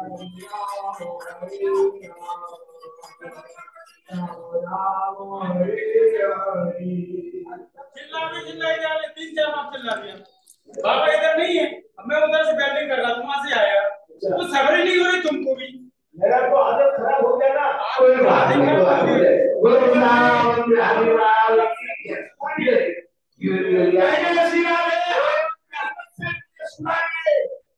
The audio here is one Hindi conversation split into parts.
चिल्ला भी चिल्लाई जा रहे तीन चार बार चिल्ला दिया बाबा इधर नहीं है मैं उधर से बैटिंग कर रहा था से आया तो सब्र नहीं हो रही तुमको भी मेरा तो आदत खराब हो गया ना कोई बात नहीं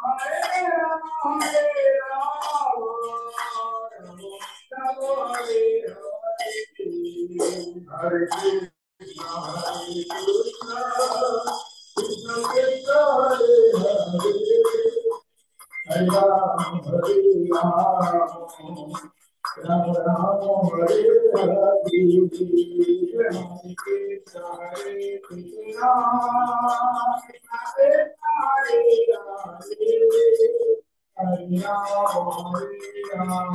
हरे हरे हरे राम हरे राम राम राम हरे हरे हरे राम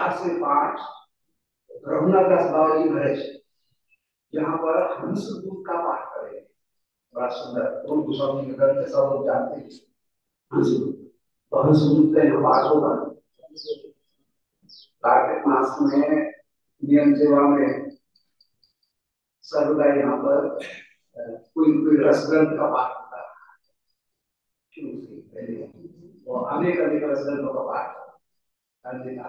चार से पाँच रघुनाथ दास बाबा जी महाराज, यहाँ पर हंस दूत का पाठ करेंगे बड़ा सुंदर। गुरु गोस्वामी के ग्रंथ सब लोग जानते हैं? हंस दूत तो हंस दूत का यहाँ पाठ होगा। कार्तिक मास में नियम सेवा में सर्वदा यहाँ पर कोई कोई रसग्रंथ का पाठ होता है। और अनेक अनेक रसग्रंथों का पाठ। करने का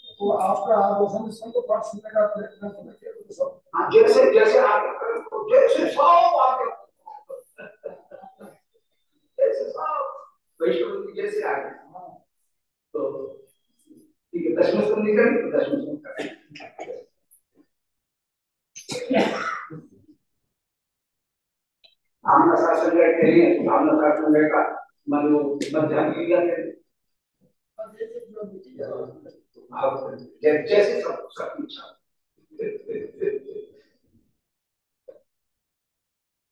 वो आपका को पाठ सुनने का प्रयत्न करके तो सब हाँ जैसे जैसे आप तो जैसे सब आपके जैसे सब वैष्णव की जैसे आ गए। तो ठीक है दशम स्कंद निकल तो दशम स्कंद करें आमना शासन के लिए आमना शासन का मनो मध्यान्ह है आप जै- जैसे सब सब इच्छा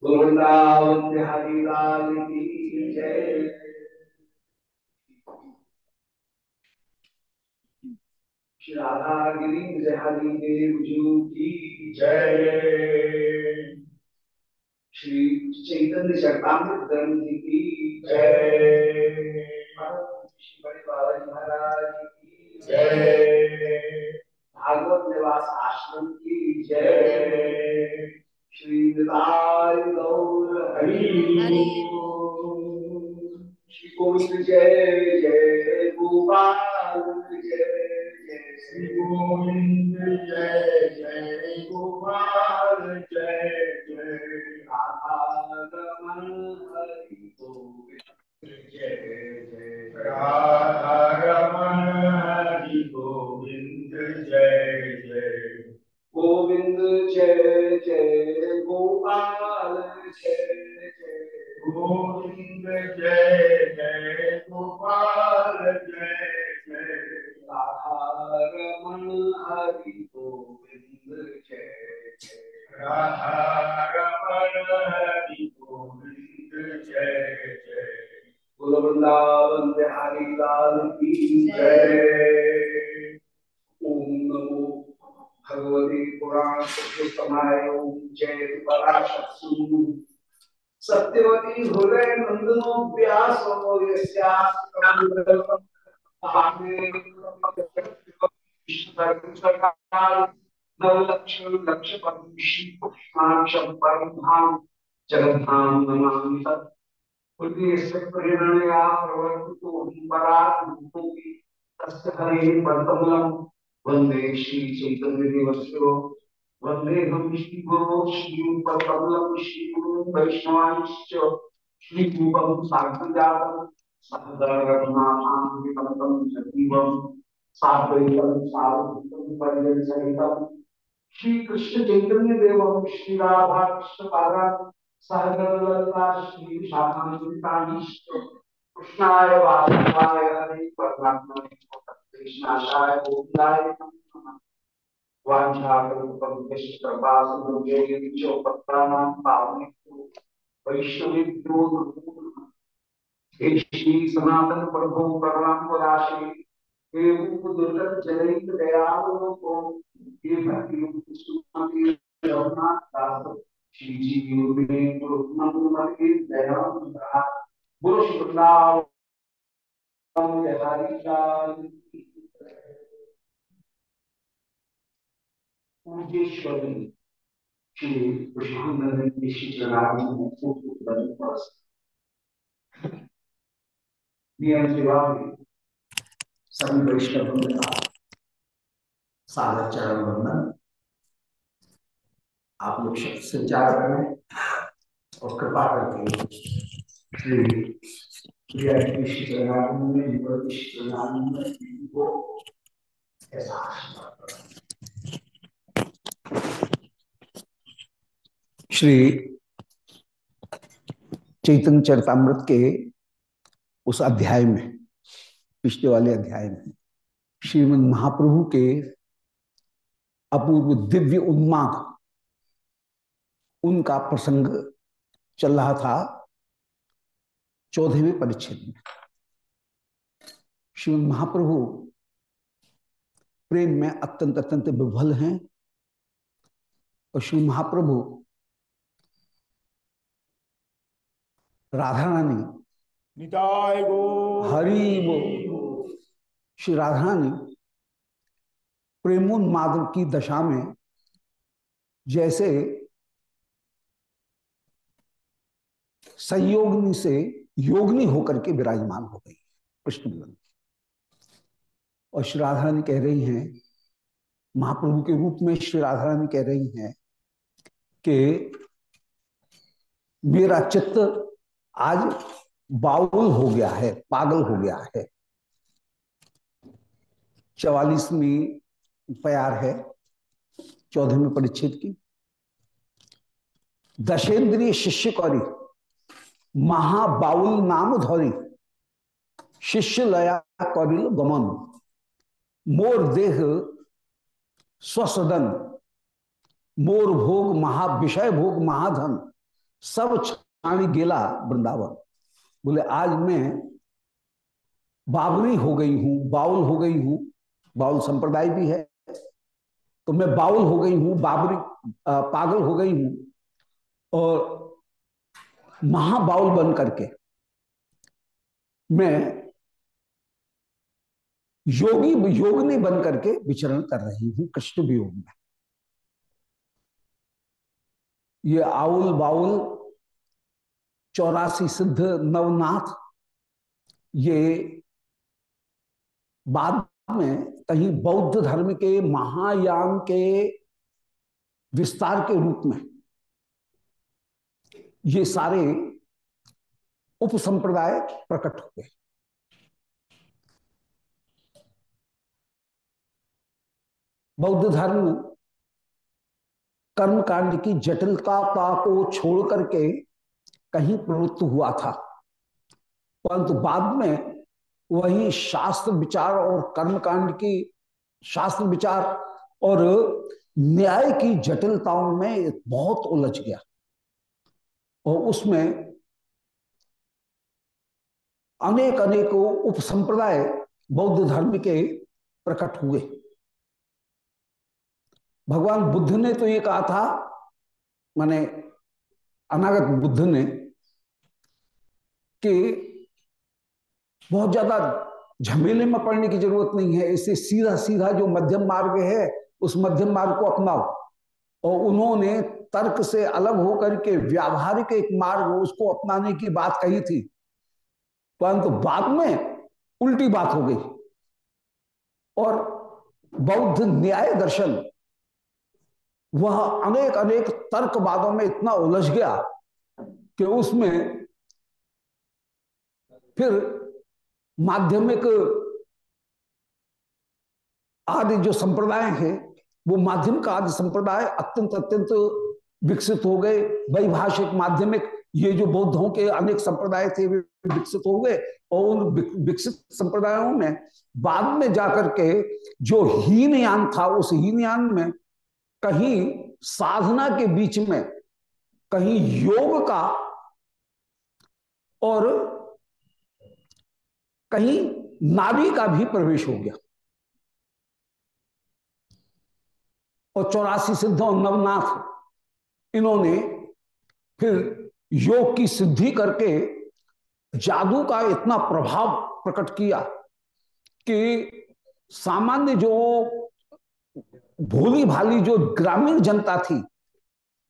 वृंदावन बिहारी की जय राधा गिरी हरि देव जू की जय श्री चैतन्य चरतामृत ग्रंथ की जय जय भागवत निवास आश्रम की जय श्री निताय गौर हरि श्री गोविंद जय जय गोपाल जय जय श्री गोविंद जय जय गोपाल जय जय राधा रमण हरि गोविंद जय जय राधा रमण हरि गोविंद जय जय गोविंद जय जय गोपाल जय जय गोविंद जय जय गोपाल जय जय राधा हरि गोविंद जय जय राधा रमण हरि गोविंद जय जय वृंदावन बिहारी लाल की जय। ओम नमो भगवती पुराण पुरुषोत्तमाय ओम जय पराशक्ति सत्यवती हृदय नंदनो व्यास नवलक्ष लक्ष परम परम धाम जगन्धाम नमामि हरे पदकमलम् वंदे श्री चैतन्य देवस्यो। वंदे हम श्री गुरु, श्री पदकमलम् श्री गुरु वैष्णवांश्च। श्री रूपम साग्रजातम् सहगरघुनाथान्वितम् सजीवम् साद्वैतम् सावधूतम् परिजन सहितम्। श्री कृष्ण श्री विशाखान्वितानिश्च कृष्णाय वासुदेवाय हरे परमात्मा कृष्णाशाय गोविंदाय नमः वाञ्छाकल्पविष्टपासुभ्यो पत्राणां पावनेभ्यो वैष्णवेभ्यो नमो हे श्री सनातन प्रभु करुणाम्बराशे हे रूप दुर्गत जनैक दयावलोको हे भक्ति युक्त सुमति रघुनाथ दास श्री जी योगिने गुरुनाथ दयावंत गुरु श्री वृंदावन बिहारी लाल की जय। पूजेश्वरी श्री कृष्णानंद श्री चरण में सभी वैष्णव का सागर चरण वंदन आप लोग शब्द संचार करें और कृपा करके श्री ऐसा श्री चरतामृत के उस अध्याय में, पिछले वाले अध्याय में, श्रीमद महाप्रभु के अपूर्व दिव्य उन्माद उनका प्रसंग चल रहा था चौदहवें परिच्छेद में। श्री महाप्रभु प्रेम में अत्यंत अत्यंत विभल हैं और श्री महाप्रभु राधा रानी हरि वो श्री राधा रानी प्रेमोन्माद की दशा में जैसे संयोगनी से योगनी होकर के विराजमान हो गई कृष्ण और श्री राधारानी कह रही हैं, महाप्रभु के रूप में श्री राधारानी कह रही हैं कि मेरा चित्त आज बाउल हो गया है, पागल हो गया है। चवालीसवीं प्यार है, चौदहवें परिच्छेद की। दशेंद्रीय शिष्य कौरी। महाबाउल नाम धौरी शिष्य लया कौरिल गमन। मोर देह स्वसदन, मोर भोग महा विषय भोग महाधन, सब छाणी गेला वृंदावन। बोले, आज मैं बाबरी हो गई हूँ, बाउल हो गई हूँ। बाउल संप्रदाय भी है। तो मैं बाउल हो गई हूँ बाबरी पागल हो गई हूँ। और महाबाउल बन करके मैं योगी योगनी बन करके विचरण कर रही हूँ, कृष्ण वियोग में ये आउल बाउल, चौरासी सिद्ध नवनाथ, ये बाद में कहीं बौद्ध धर्म के महायान के विस्तार के रूप में ये सारे उपसंप्रदाय प्रकट हो गए बौद्ध धर्म कर्मकांड की जटिलता को छोड़ करके कहीं प्रवृत्त हुआ था, परंतु बाद में वही शास्त्र विचार और कर्मकांड की शास्त्र विचार और न्याय की जटिलताओं में बहुत उलझ गया। और उसमें अनेक अनेक उप संप्रदाय बौद्ध धर्म के प्रकट हुए। भगवान बुद्ध ने तो ये कहा था, माने अनागत बुद्ध ने, कि बहुत ज़्यादा झमेले में पड़ने की ज़रूरत नहीं है इससे सीधा सीधा जो मध्यम मार्ग है, उस मध्यम मार्ग को अपनाओ। और उन्होंने तर्क से अलग होकर के व्यावहारिक एक मार्ग उसको अपनाने की बात कही थी। परंतु बाद में उल्टी बात हो गई। और बौद्ध न्याय दर्शन, वह अनेक अनेक तर्कवादों में इतना उलझ गया कि उसमें फिर माध्यमिक आदि जो संप्रदाय हैं, वो माध्यमिक आदि संप्रदाय अत्यंत अत्यंत विकसित हो गए। वैभाषिक माध्यमिक ये जो बौद्धों के अनेक संप्रदाय थे, वे विकसित हो गए और उन विकसित संप्रदायों में बाद में जाकर के जो हीनयान था, उस हीनयान में कहीं साधना के बीच में कहीं योग का और कहीं नाभि का भी प्रवेश हो गया। और चौरासी सिद्ध और नवनाथ इन्होंने फिर योग की सिद्धि करके जादू का इतना प्रभाव प्रकट किया कि सामान्य जो भोली भाली जो ग्रामीण जनता थी,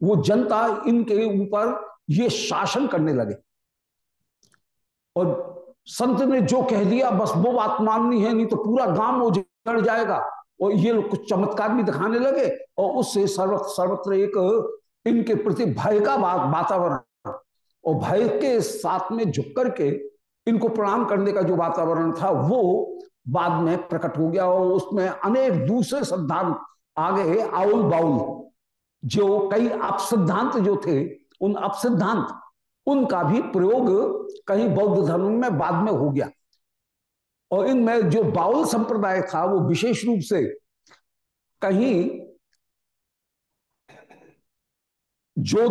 वो जनता इनके ऊपर ये शासन करने लगे। और संत ने जो कह दिया, बस वो बात माननी है, नहीं तो पूरा गाँव उजड़ जाएगा। और ये लोग कुछ चमत्कार भी दिखाने लगे, और उससे सर्वत्र सर्वत्र एक इनके प्रति भय का वातावरण। और भय के साथ में झुक करके इनको प्रणाम करने का जो वातावरण था, वो बाद में प्रकट हो गया और उसमें अनेक दूसरे सिद्धांत आगे आउल बाउल। जो कई अपसिद्धांत जो थे, उन अपसिद्धांत, उनका भी प्रयोग कहीं बौद्ध धर्म में बाद में हो गया। और इनमें जो बाउल संप्रदाय था, वो विशेष रूप से कहीं जो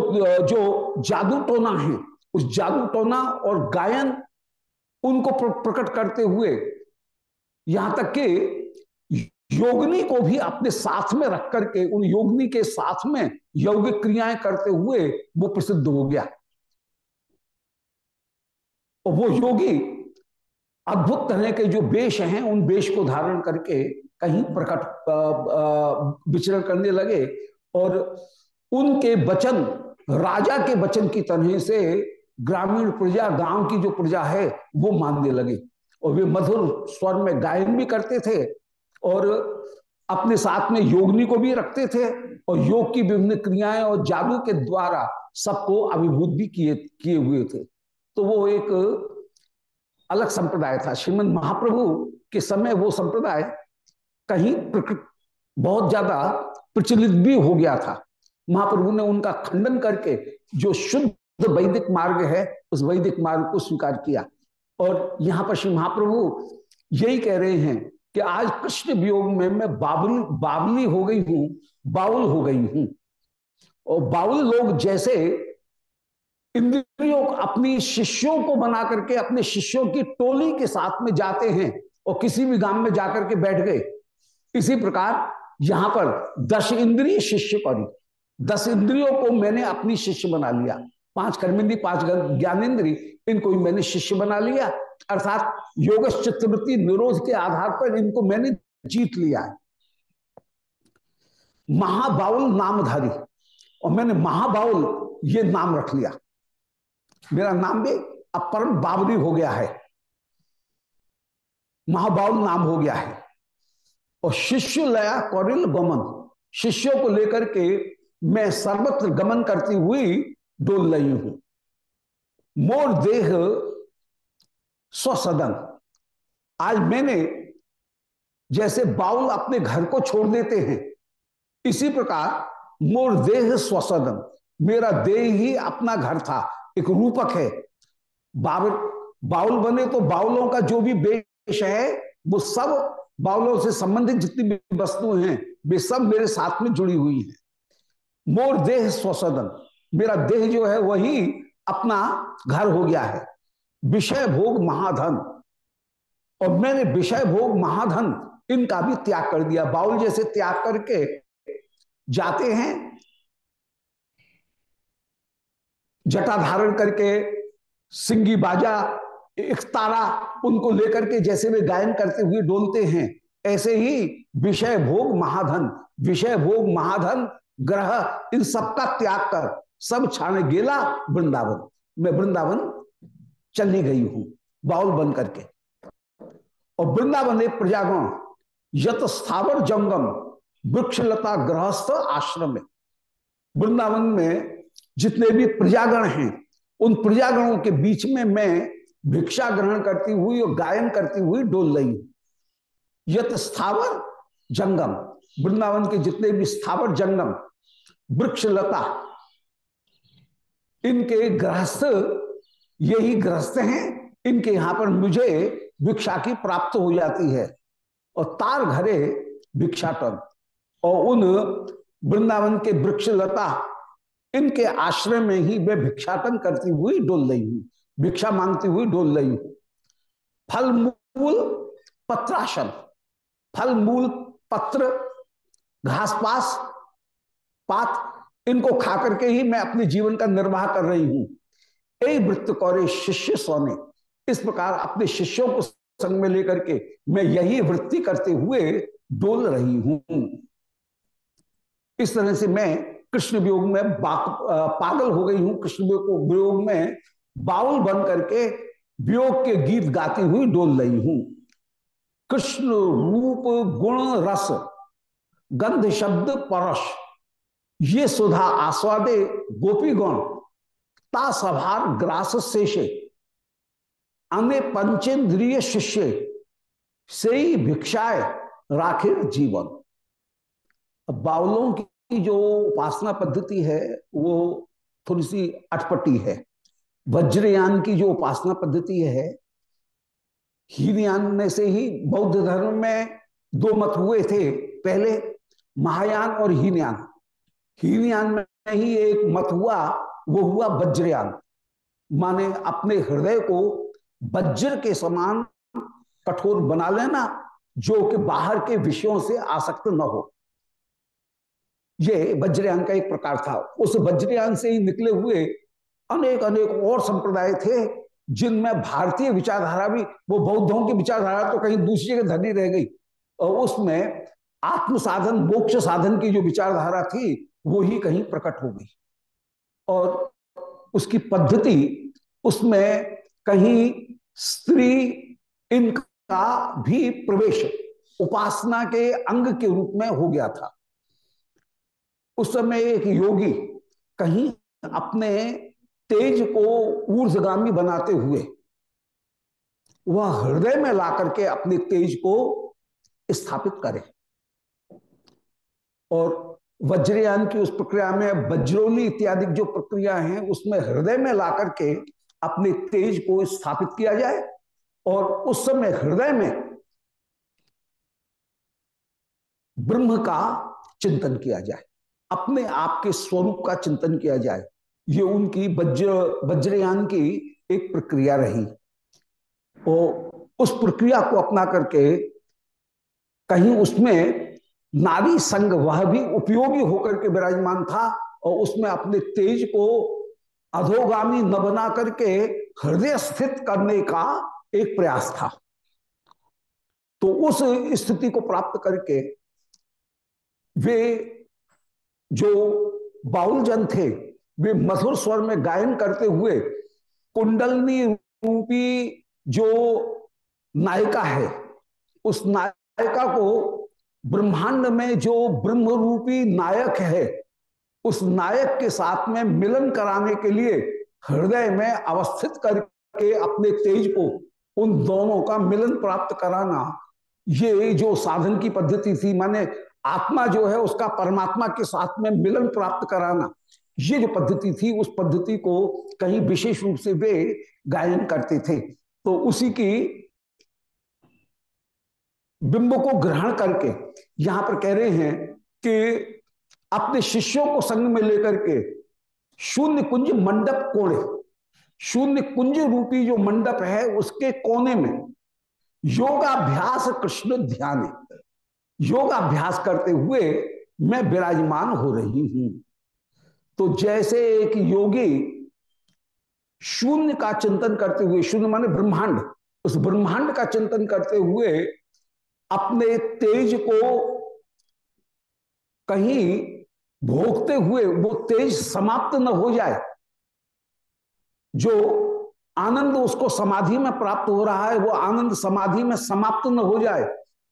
जो जादू टोना है, उस जादू टोना और गायन उनको प्रकट करते हुए, यहाँ तक कि योगनी को भी अपने साथ में रख करके, उन योगनी के साथ में यौगिक क्रियाएँ करते हुए वो प्रसिद्ध हो गया। और वो योगी अद्भुत तरह के जो वेश हैं, उन वेश को धारण करके कहीं प्रकट विचरण करने लगे और उनके वचन, राजा के वचन की तरह से ग्रामीण प्रजा, गाँव की जो प्रजा है, वो मानने लगे। और वे मधुर स्वर में गायन भी करते थे और अपने साथ में योगनी को भी रखते थे और योग की विभिन्न क्रियाएँ और जादू के द्वारा सबको अभिभूत भी किए किए हुए थे। तो वो एक अलग संप्रदाय था। श्रीमद महाप्रभु के समय वो संप्रदाय कहीं बहुत ज़्यादा प्रचलित भी हो गया था। महाप्रभु ने उनका खंडन करके जो शुद्ध वैदिक मार्ग है, उस वैदिक मार्ग को स्वीकार किया। और यहाँ पर श्री महाप्रभु यही कह रहे हैं कि आज कृष्ण वियोग में मैं बाबुल बावली हो गई हूँ, बाउल हो गई हूँ। और बाउल लोग जैसे इंद्रियों अपनी शिष्यों को बना करके, अपने शिष्यों की टोली के साथ में जाते हैं और किसी भी गाँव में जाकर के बैठ गए। इसी प्रकार यहाँ पर दश इंद्रिय शिष्य करी दस इंद्रियों को मैंने अपनी शिष्य बना लिया। पाँच कर्मेंद्री पाँच ज्ञानेन्द्री इनको मैंने शिष्य बना लिया। अर्थात योग चित्रवृत्ति निरोध के आधार पर इनको मैंने जीत लिया है। महाबाउल नामधारी। और मैंने महाबाउल ये नाम रख लिया। मेरा नाम भी अब परम बाबरी हो गया है। महाबाउल नाम हो गया है। और शिष्य लया कौरिल गमन। शिष्यों को लेकर के मैं सर्वत्र गमन करती हुई डोल रही हूँ। मोर देह स्वसदन। आज मैंने जैसे बाउल अपने घर को छोड़ देते हैं, इसी प्रकार मोर देह स्वसदन। मेरा देह ही अपना घर था, एक रूपक है। बाबर बाउल बने तो बाउलों का जो भी वेश है, वो सब बाउलों से संबंधित जितनी भी वस्तुएँ हैं, वे सब मेरे साथ में जुड़ी हुई हैं। मोर देह स्वसदन। मेरा देह जो है वही अपना घर हो गया है। विषय भोग महाधन। और मैंने विषय भोग महाधन इनका भी त्याग कर दिया। बाउल जैसे त्याग करके जाते हैं। जटा धारण करके सिंगी बाजा, एक तारा उनको लेकर के जैसे वे गायन करते हुए डोलते हैं। ऐसे ही विषय भोग महाधन। विषय भोग महाधन ग्रह, इन सबका त्याग कर। सब छाने गेला वृंदावन। मैं वृंदावन चली गई हूँ, बाउल बन करके। और वृंदावन एक प्रजागण, यत स्थावर जंगम, वृक्षलता गृहस्थ आश्रम में। वृंदावन में जितने भी प्रजागण हैं, उन प्रजागणों के बीच में मैं भिक्षा ग्रहण करती हुई और गायन करती हुई डोल रही हूँ। यत स्थावर जंगम, वृंदावन के जितने भी स्थावर जंगम वृक्षलता। इनके गृहस्थ यही गृहस्थ हैं, इनके यहाँ पर मुझे भिक्षा की प्राप्त हो जाती है। और तार घरे भिक्षाटन। और उन वृंदावन के वृक्षलता, इनके आश्रय में ही वे भिक्षाटन करती हुई डोल रही हूँ। भिक्षा मांगती हुई डोल रही हूँ। फल मूल पत्राशन। फल मूल पत्र घासपास पात इनको खा करके ही मैं अपने जीवन का निर्वाह कर रही हूँ। ए वृत्त कौरे शिष्य सोने इस प्रकार अपने शिष्यों को संग में लेकर के मैं यही वृत्ति करते हुए डोल रही हूँ। इस तरह से मैं कृष्ण वियोग में पागल हो गई हूँ। कृष्ण वियोग में बाउल बन करके वियोग के गीत गाती हुई डोल रही हूँ। कृष्ण रूप गुण रस, गंध शब्द परश ये सुधा आस्वादे गोपी गण ता सभार ग्रास शेषे अने पंचेन्द्रिय शिष्य से ही भिक्षाए राखिर जीवन। बावलों की जो उपासना पद्धति है, वो थोड़ी सी अटपटी है। वज्रयान की जो उपासना पद्धति है, हीनयान में से ही बौद्ध धर्म में दो मत हुए थे। पहले महायान और हीनयान। हीनयान में ही एक मत हुआ, वो हुआ वज्रयान माने अपने हृदय को वज्र के समान कठोर बना लेना, जो कि बाहर के विषयों से आसक्त न हो। ये वज्रयान का एक प्रकार था। उस वज्रयान से ही निकले हुए अनेक अनेक और संप्रदाय थे, जिनमें भारतीय विचारधारा भी, वो बौद्धों की विचारधारा तो कहीं दूसरी जगह धनी रह गई। और उसमें आत्म साधन मोक्ष साधन की जो विचारधारा थी वो ही कहीं प्रकट हो गई। और उसकी पद्धति, उसमें कहीं स्त्री इनका भी प्रवेश, उपासना के अंग के रूप में हो गया था। उस समय एक योगी कहीं अपने तेज को ऊर्जगामी बनाते हुए, वह हृदय में ला करके अपने तेज को स्थापित करे। और वज्रयान की उस प्रक्रिया में वज्रोली इत्यादि जो प्रक्रिया है, उसमें हृदय में ला करके अपने तेज को स्थापित किया जाए और उस समय हृदय में ब्रह्म का चिंतन किया जाए, अपने आप के स्वरूप का चिंतन किया जाए। ये उनकी वज्र, वज्रयान की एक प्रक्रिया रही। और उस प्रक्रिया को अपना करके कहीं उसमें नारी संग वह भी उपयोगी होकर के विराजमान था और उसमें अपने तेज को अधोगामी न बना करके हृदय स्थित करने का एक प्रयास था। तो उस स्थिति को प्राप्त करके वे जो बाउल जन थे, वे मधुर स्वर में गायन करते हुए कुंडलनी रूपी जो नायिका है, उस नायिका को ब्रह्मांड में जो ब्रह्म रूपी नायक है, उस नायक के साथ में मिलन कराने के लिए हृदय में अवस्थित करके अपने तेज को, उन दोनों का मिलन प्राप्त कराना, ये जो साधन की पद्धति थी, माने आत्मा जो है, उसका परमात्मा के साथ में मिलन प्राप्त कराना, ये जो पद्धति थी, उस पद्धति को कहीं विशेष रूप से वे गायन करते थे। तो उसी की बिंब को ग्रहण करके यहाँ पर कह रहे हैं कि अपने शिष्यों को संग में लेकर के शून्य कुंज मंडप कोड़े शून्य कुंज रूपी जो मंडप है उसके कोने में योगाभ्यास कृष्ण ध्यान, योगाभ्यास करते हुए मैं विराजमान हो रही हूँ। तो जैसे एक योगी शून्य का चिंतन करते हुए, शून्य माने ब्रह्मांड, उस ब्रह्मांड का चिंतन करते हुए अपने तेज को कहीं भोगते हुए वो तेज समाप्त न हो जाए। जो आनंद उसको समाधि में प्राप्त हो रहा है, वो आनंद समाधि में समाप्त न हो जाए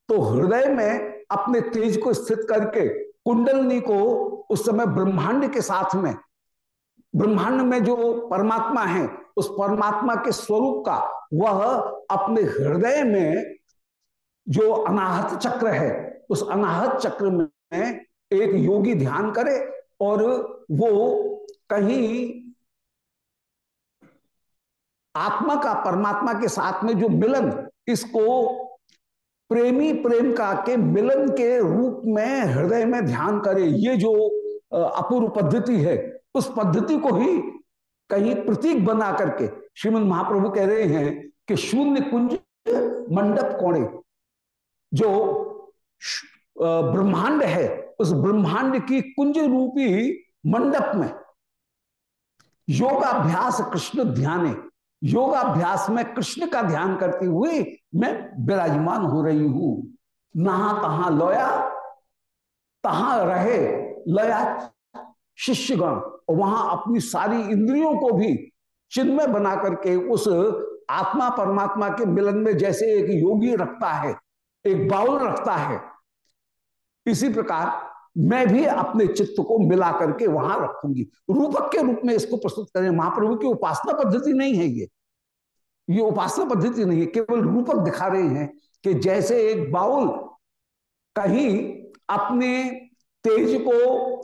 तो हृदय में अपने तेज को स्थित करके, कुंडलनी को उस समय ब्रह्मांड के साथ में, ब्रह्मांड में जो परमात्मा है, उस परमात्मा के स्वरूप का, वह अपने हृदय में जो अनाहत चक्र है, उस अनाहत चक्र में एक योगी ध्यान करे और वो कहीं आत्मा का, परमात्मा के साथ में जो मिलन, इसको प्रेमी, प्रेम का के मिलन के रूप में, हृदय में ध्यान करे। ये जो अपूर्व पद्धति है, उस पद्धति को ही कहीं प्रतीक बना करके श्रीमद महाप्रभु कह रहे हैं कि शून्य कुंज मंडप कोणे जो ब्रह्मांड है, उस ब्रह्मांड की कुंज रूपी मंडप में योगाभ्यास कृष्ण ध्यान योगाभ्यास में कृष्ण का ध्यान करती हुई मैं विराजमान हो रही हूँ। नहा तहा लोया, तहा रहे लया शिष्यगण वहाँ अपनी सारी इंद्रियों को भी चिन्मय बना करके उस आत्मा परमात्मा के मिलन में जैसे एक योगी रखता है एक बाउल रखता है। इसी प्रकार मैं भी अपने चित्त को मिला करके वहाँ रखूँगी। रूपक के रूप में इसको प्रस्तुत करें। महाप्रभु की उपासना पद्धति नहीं है ये। ये उपासना पद्धति नहीं है। केवल रूपक दिखा रहे हैं कि जैसे एक बाउल कहीं अपने तेज को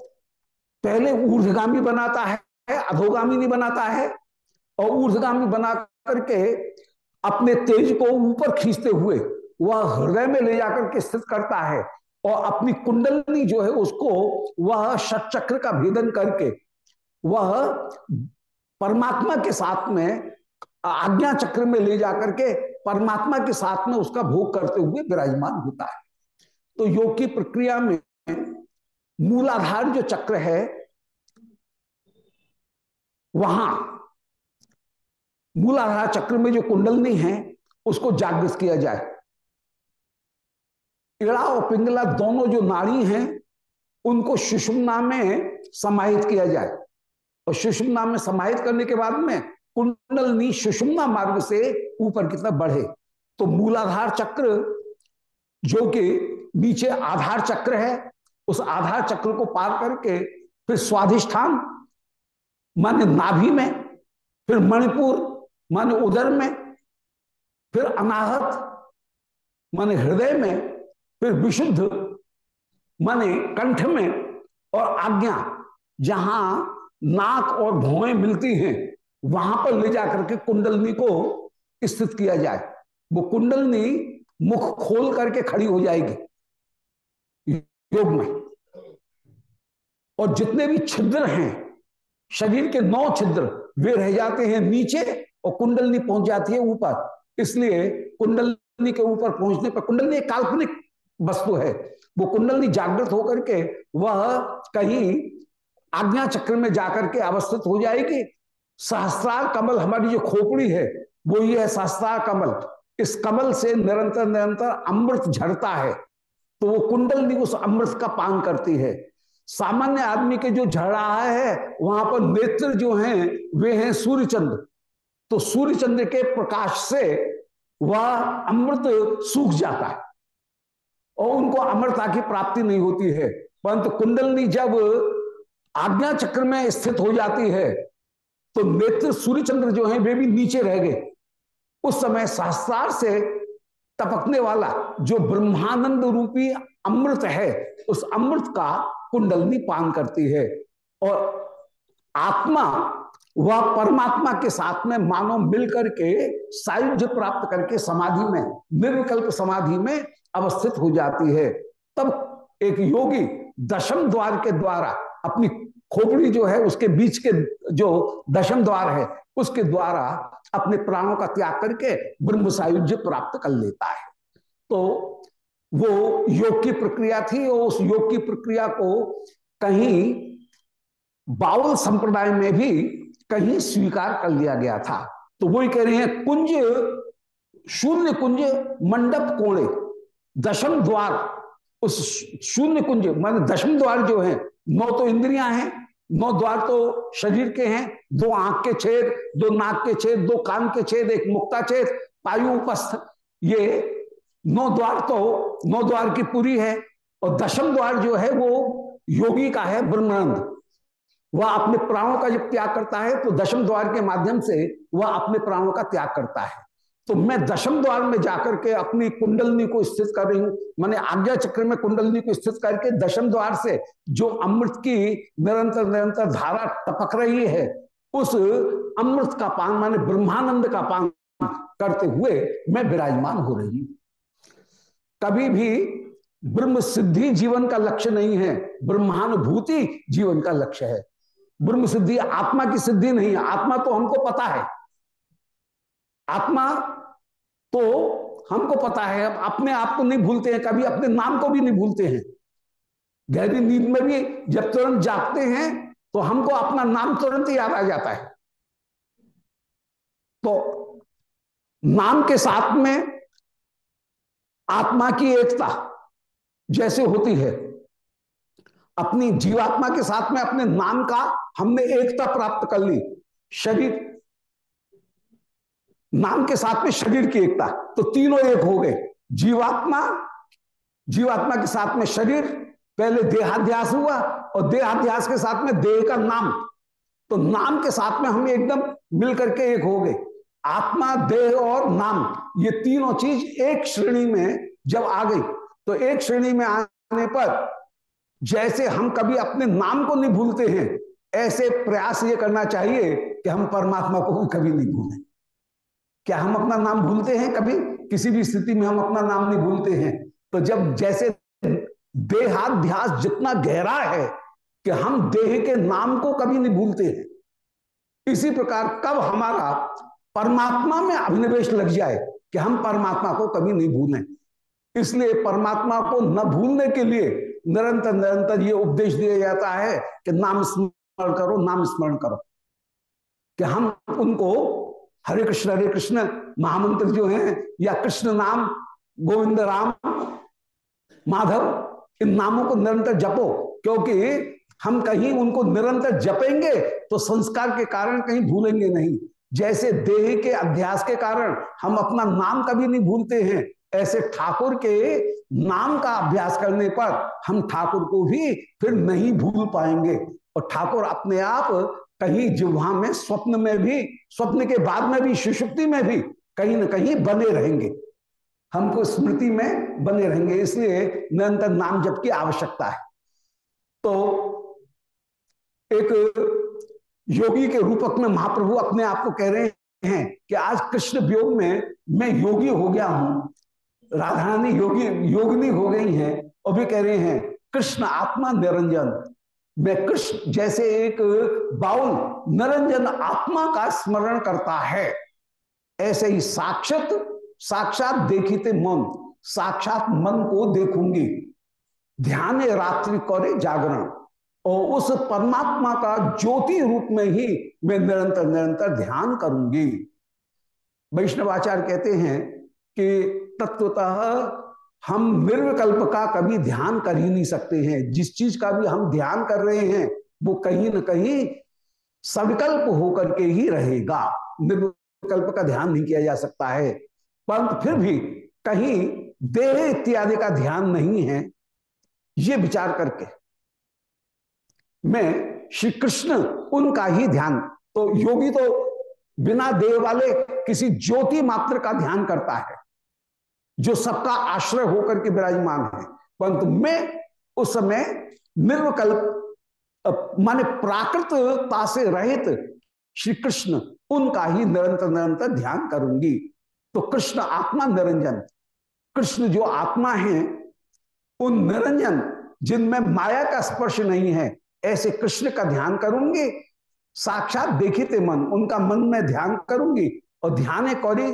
पहले ऊर्धगामी बनाता है, अधोगामी नहीं बनाता है, और ऊर्धगामी बना करके अपने तेज को ऊपर खींचते हुए वह हृदय में ले जाकर के स्थित करता है और अपनी कुंडलनी जो है उसको वह षट चक्र का भेदन करके वह परमात्मा के साथ में, आज्ञा चक्र में ले जाकर के परमात्मा के साथ में उसका भोग करते हुए विराजमान होता है। तो योग की प्रक्रिया में मूलाधार जो चक्र है, वहाँ मूलाधार चक्र में जो कुंडलनी है, उसको जागृत किया जाए। इड़ा और पिंगला दोनों जो नाड़ी हैं, उनको सुषुम्ना में समाहित किया जाए। और सुषुम्ना में समाहित करने के बाद में कुंडलनी सुषुम्ना मार्ग से ऊपर की तरफ़ बढ़े। तो मूलाधार चक्र, जो कि नीचे आधार चक्र है, उस आधार चक्र को पार करके फिर स्वाधिष्ठान, माने नाभि में, फिर मणिपुर, माने उदर में, फिर अनाहत, माने हृदय में फिर विशुद्ध, माने कंठ में और आज्ञा, जहाँ नाक और भौएँ मिलती हैं, वहाँ पर ले जाकर के कुंडलनी को स्थित किया जाए। वो कुंडलनी मुख खोल करके खड़ी हो जाएगी। योग में। और जितने भी छिद्र हैं, शरीर के नौ छिद्र, वे रह जाते हैं नीचे और कुंडलनी पहुँच जाती है ऊपर। इसलिए कुंडलनी के ऊपर पहुँचने पर, कुंडलनी काल्पनिक वस्तु है। वो कुंडलनी जागृत होकर के वह कहीं आज्ञा चक्र में जाकर के अवस्थित हो जाएगी। सहस्त्रार कमल हमारी जो खोपड़ी है, वो ये है सहस्त्रार कमल। इस कमल से निरंतर निरंतर अमृत झरता है। तो वो कुंडलनी उस अमृत का पान करती है। सामान्य आदमी के जो झड़ रहा है, वहाँ पर नेत्र जो हैं, वे हैं सूर्य चंद्र तो सूर्यचंद्र के प्रकाश से वह अमृत सूख जाता है। और उनको अमृता की प्राप्ति नहीं होती है। परंतु कुंडलनी जब आज्ञा चक्र में स्थित हो जाती है तो नेत्र सूर्यचंद्र जो है, वे भी नीचे रह गए। उस समय शास्त्रार से टपकने वाला जो ब्रह्मानंद रूपी अमृत है, उस अमृत का कुंडलनी पान करती है। और आत्मा वह परमात्मा के साथ में मानव मिलकर के सायुज्य प्राप्त करके समाधि में, निर्विकल्प समाधि में अवस्थित हो जाती है। तब एक योगी दशम द्वार के द्वारा अपनी खोपड़ी जो है, उसके बीच के जो दशम द्वार है, उसके द्वारा अपने प्राणों का त्याग करके ब्रह्म सायुज्य प्राप्त कर लेता है। तो वो योग की प्रक्रिया थी और उस योग की प्रक्रिया को कहीं बाउल संप्रदाय में भी कहीं स्वीकार कर लिया गया था। तो वही कह रहे हैं, कुंज, शून्य कुंज, मंडप कोणे, दशम द्वार। उस शून्य कुंज, मान दशम द्वार जो है, नौ तो इंद्रियाँ हैं, नौ द्वार तो शरीर के हैं, दो आँख के छेद, दो नाक के छेद, दो कान के छेद, एक मुक्ता छेद, पायु उपस्थ। ये नौ द्वार तो नौ द्वार की पूरी है, और दशम द्वार जो है वो योगी का है ब्रह्मानंद। वह अपने प्राणों का जब त्याग करता है तो दशम द्वार के माध्यम से वह अपने प्राणों का त्याग करता है। तो मैं दशम द्वार में जाकर के अपनी कुंडलनी को स्थित कर रही हूँ। मैंने आज्ञा चक्र में कुंडलनी को स्थित करके दशम द्वार से जो अमृत की निरंतर निरंतर धारा टपक रही है, उस अमृत का पान, माने ब्रह्मानंद का पान करते हुए मैं विराजमान हो रही हूँ। कभी भी ब्रह्म सिद्धि जीवन का लक्ष्य नहीं है, ब्रह्मानुभूति जीवन का लक्ष्य है। ब्रह्म सिद्धि, आत्मा की सिद्धि नहीं है। आत्मा तो हमको पता है। आत्मा तो हमको पता है। अपने आप को नहीं भूलते हैं, कभी अपने नाम को भी नहीं भूलते हैं। गहरी नींद में भी जब तुरंत जागते हैं तो हमको अपना नाम तुरंत याद आ जाता है। तो नाम के साथ में आत्मा की एकता जैसे होती है अपनी जीवात्मा के साथ में अपने नाम का हमने एकता प्राप्त कर ली। शरीर, नाम के साथ में शरीर की एकता। तो तीनों एक हो गए। जीवात्मा जीवात्मा के साथ में शरीर, पहले देहाध्यास हुआ और देहाध्यास के साथ में देह का नाम। तो नाम के साथ में हम एकदम मिलकर के एक हो गए। आत्मा, देह और नाम, ये तीनों चीज़ एक श्रेणी में जब आ गई तो एक श्रेणी में आने पर जैसे हम कभी अपने नाम को नहीं भूलते हैं, ऐसे प्रयास ये करना चाहिए कि हम परमात्मा को भी कभी नहीं भूलें। क्या हम अपना नाम भूलते हैं कभी? किसी भी स्थिति में हम अपना नाम नहीं भूलते हैं। तो जब जैसे देहाध्यास जितना गहरा है कि हम देह के नाम को कभी नहीं भूलते हैं, इसी प्रकार कब हमारा परमात्मा में अभिनिवेश लग जाए कि हम परमात्मा को कभी नहीं भूलें। इसलिए परमात्मा को न भूलने के लिए निरंतर निरंतर ये उपदेश दिया जाता है कि नाम स्मरण करो, नाम स्मरण करो। कि हम उनको हरे कृष्ण हरे कृष्ण महामंत्र जो है, या कृष्ण नाम, गोविंद राम, माधव, इन नामों को निरंतर जपो। क्योंकि हम कहीं उनको निरंतर जपेंगे तो संस्कार के कारण कहीं भूलेंगे नहीं। जैसे देह के अध्यास के कारण हम अपना नाम कभी नहीं भूलते हैं ऐसे ठाकुर के नाम का अभ्यास करने पर हम ठाकुर को भी फिर नहीं भूल पाएँगे। और ठाकुर अपने आप कहीं जिह्वा में, स्वप्न में भी, स्वप्न के बाद में भी, सुषुप्ति में भी कहीं ना कहीं बने रहेंगे। हमको स्मृति में बने रहेंगे, इसलिए निरंतर नाम जप की आवश्यकता है। तो एक योगी के रूपक में महाप्रभु अपने आप को कह रहे हैं कि आज कृष्ण वियोग में मैं योगी हो गया हूँ। राधा रानी योगी, योगिनी हो गई हैं और भी कह रहे हैं, कृष्ण आत्मा निरंजन। मैं कृष्ण जैसे एक बाउल निरंजन आत्मा का स्मरण करता है। ऐसे ही साक्षात साक्षात देखते मन, साक्षात मन को देखूँगी। ध्यान रात्रि करे जागरण। और उस परमात्मा का ज्योति रूप में ही मैं निरंतर निरंतर ध्यान करूँगी। वैष्णवाचार्य कहते हैं कि तत्वतः हम निर्विकल्प का कभी ध्यान कर ही नहीं सकते हैं। जिस चीज़ का भी हम ध्यान कर रहे हैं, वो कहीं ना कहीं सविकल्प होकर के ही रहेगा। निर्विकल्प का ध्यान नहीं किया जा सकता है। परंतु फिर भी कहीं देह इत्यादि का ध्यान नहीं है, ये विचार करके मैं श्री कृष्ण उनका ही ध्यान तो योगी तो बिना देह वाले किसी ज्योति मात्र का ध्यान करता है। जो सबका आश्रय होकर के विराजमान है। परंतु मैं उस समय निर्विकल्प माने प्राकृतता से रहित श्री कृष्ण उनका ही निरंतर निरंतर ध्यान करूँगी। तो कृष्ण आत्मा निरंजन, कृष्ण जो आत्मा है, उन निरंजन जिनमें माया का स्पर्श नहीं है, ऐसे कृष्ण का ध्यान करूँगी। साक्षात देखते मन, उनका मन में ध्यान करूँगी और ध्यान कौरी,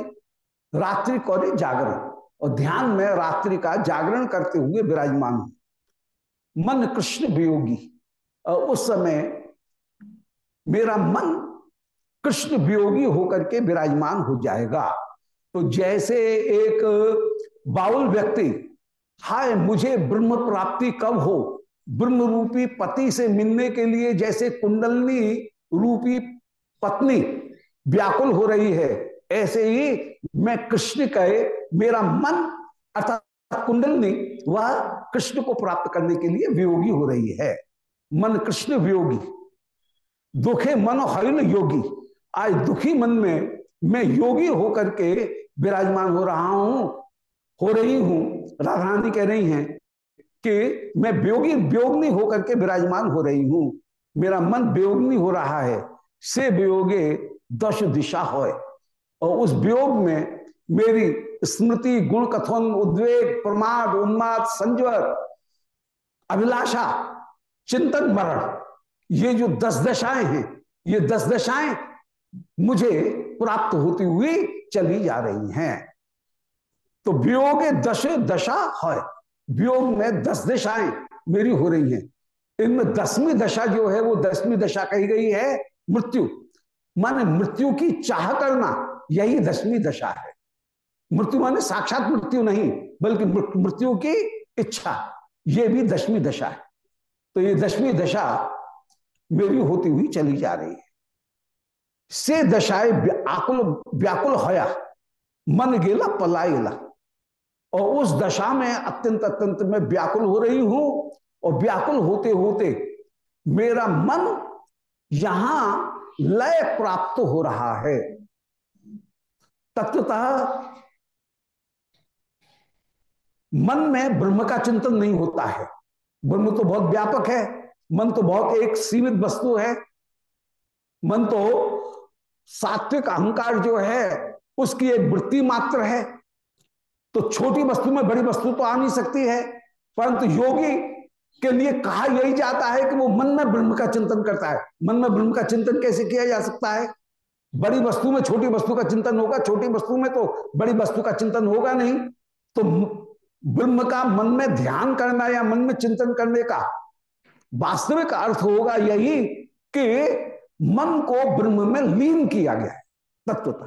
रात्रि कौरी जागरण। और ध्यान में रात्रि का जागरण करते हुए विराजमान हूँ मन कृष्ण वियोगी। उस समय मेरा मन कृष्ण वियोगी होकर के विराजमान हो जाएगा। तो जैसे एक बाउल व्यक्ति, हाय, मुझे ब्रह्म प्राप्ति कब हो? ब्रह्म रूपी पति से मिलने के लिए जैसे कुंडलनी रूपी पत्नी व्याकुल हो रही है, ऐसे ही मैं कृष्ण कहे मेरा मन अर्थात कुंडलनी वह कृष्ण को प्राप्त करने के लिए वियोगी हो रही है। मन कृष्ण वियोगी, दुखे मन हरिण योगी। आज दुखी मन में मैं योगी होकर के विराजमान हो रहा हूँ, हो रही हूँ। राधारानी कह रही हैं कि मैं वियोगी, वियोगनी होकर के विराजमान हो रही हूँ। मेरा मन वियोगनी हो रहा है। से वियोगे दश दिशा हो और उस वियोग में मेरी स्मृति, गुण कथन, उद्वेग, प्रमाद, उन्माद, संजवर, अभिलाषा, चिंतन, मरण। ये जो दस दशाएँ हैं, ये दस दशाएँ मुझे प्राप्त होती हुई चली जा रही हैं। तो वियोग दश दशा है। वियोग में दस दशाएँ मेरी हो रही हैं। इनमें दसवीं दशा जो है, वो दसवीं दशा कही गई है, मृत्यु। माने मृत्यु की चाह करना, यही दसवीं दशा है। मृत्यु माने साक्षात मृत्यु नहीं, बल्कि मृत्यु की इच्छा, ये भी दसवीं दशा है। तो ये दसवीं दशा मेरी होती हुई चली जा रही है। से दशाए आकुल, व्याकुल होया, मन गेला पलाएला और उस दशा में अत्यंत अत्यंत में व्याकुल हो रही हूँ, और व्याकुल होते होते मेरा मन यहाँ लय प्राप्त हो रहा है। तत्वतः मन में ब्रह्म का चिंतन नहीं होता है। ब्रह्म तो बहुत व्यापक है, मन तो बहुत एक सीमित वस्तु है। मन तो सात्विक अहंकार जो है, उसकी एक वृत्ति मात्र है। तो छोटी वस्तु में बड़ी वस्तु तो आ नहीं सकती है। परंतु योगी के लिए कहा यही जाता है कि वो मन में ब्रह्म का चिंतन करता है। मन में ब्रह्म का चिंतन कैसे किया जा सकता है? बड़ी वस्तु में छोटी वस्तु का चिंतन होगा, छोटी वस्तु में तो बड़ी वस्तु का चिंतन होगा नहीं। तो ब्रह्म का मन में ध्यान करना या मन में चिंतन करने का वास्तविक अर्थ होगा यही कि मन को ब्रह्म में लीन किया गया है, तत्वता।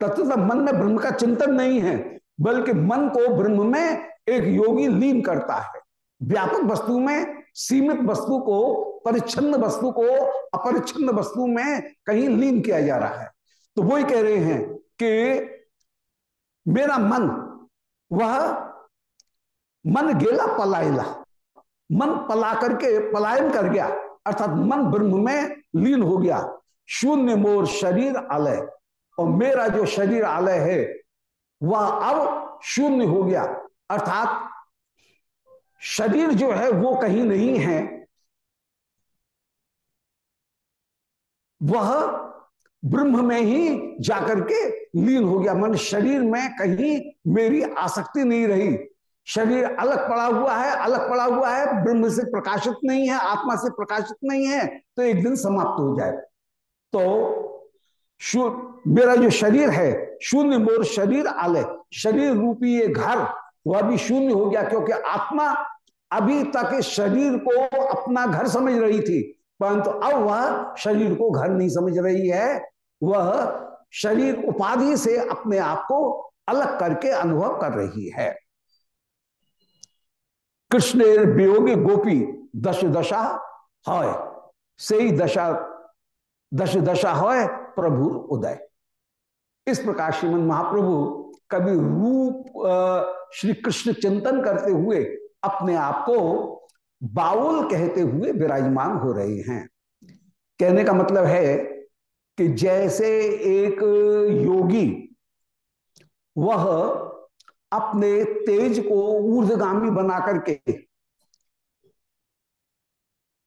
तत्वता मन में ब्रह्म का चिंतन नहीं है, बल्कि मन को ब्रह्म में एक योगी लीन करता है। व्यापक वस्तु में, सीमित वस्तु को, परिच्छन्न वस्तु को, अपरिच्छन्न वस्तु में कहीं लीन किया जा रहा है। तो वही कह रहे हैं कि मेरा मन वह मन गेला पलायला। मन पला करके, पलायन कर गया। अर्थात मन ब्रह्म में लीन हो गया। शून्य मोर शरीर आलय। और मेरा जो शरीर आलय है, वह अब शून्य हो गया। अर्थात शरीर जो है, वो कहीं नहीं है। वह ब्रह्म में ही जाकर के लीन हो गया। मन शरीर में कहीं मेरी आसक्ति नहीं रही। शरीर अलग पड़ा हुआ है, अलग पड़ा हुआ है, ब्रह्म से प्रकाशित नहीं है, आत्मा से प्रकाशित नहीं है तो एक दिन समाप्त हो जाए। तो मेरा जो शरीर है, शून्य मोर शरीर आलय, शरीर रूपी ये घर, वह भी शून्य हो गया क्योंकि आत्मा अभी तक शरीर को अपना घर समझ रही थी, परंतु अब वह शरीर को घर नहीं समझ रही है। वह शरीर उपाधि से अपने आप को अलग करके अनुभव कर रही है। कृष्ण वियोगी गोपी दश दशा है से ही दशा, दश दशा है प्रभु उदय। इस प्रकार श्रीमद महाप्रभु कभी रूप श्री कृष्ण चिंतन करते हुए अपने आप को बाउल कहते हुए विराजमान हो रहे हैं। कहने का मतलब है कि जैसे एक योगी वह अपने तेज को ऊर्धगामी बना करके,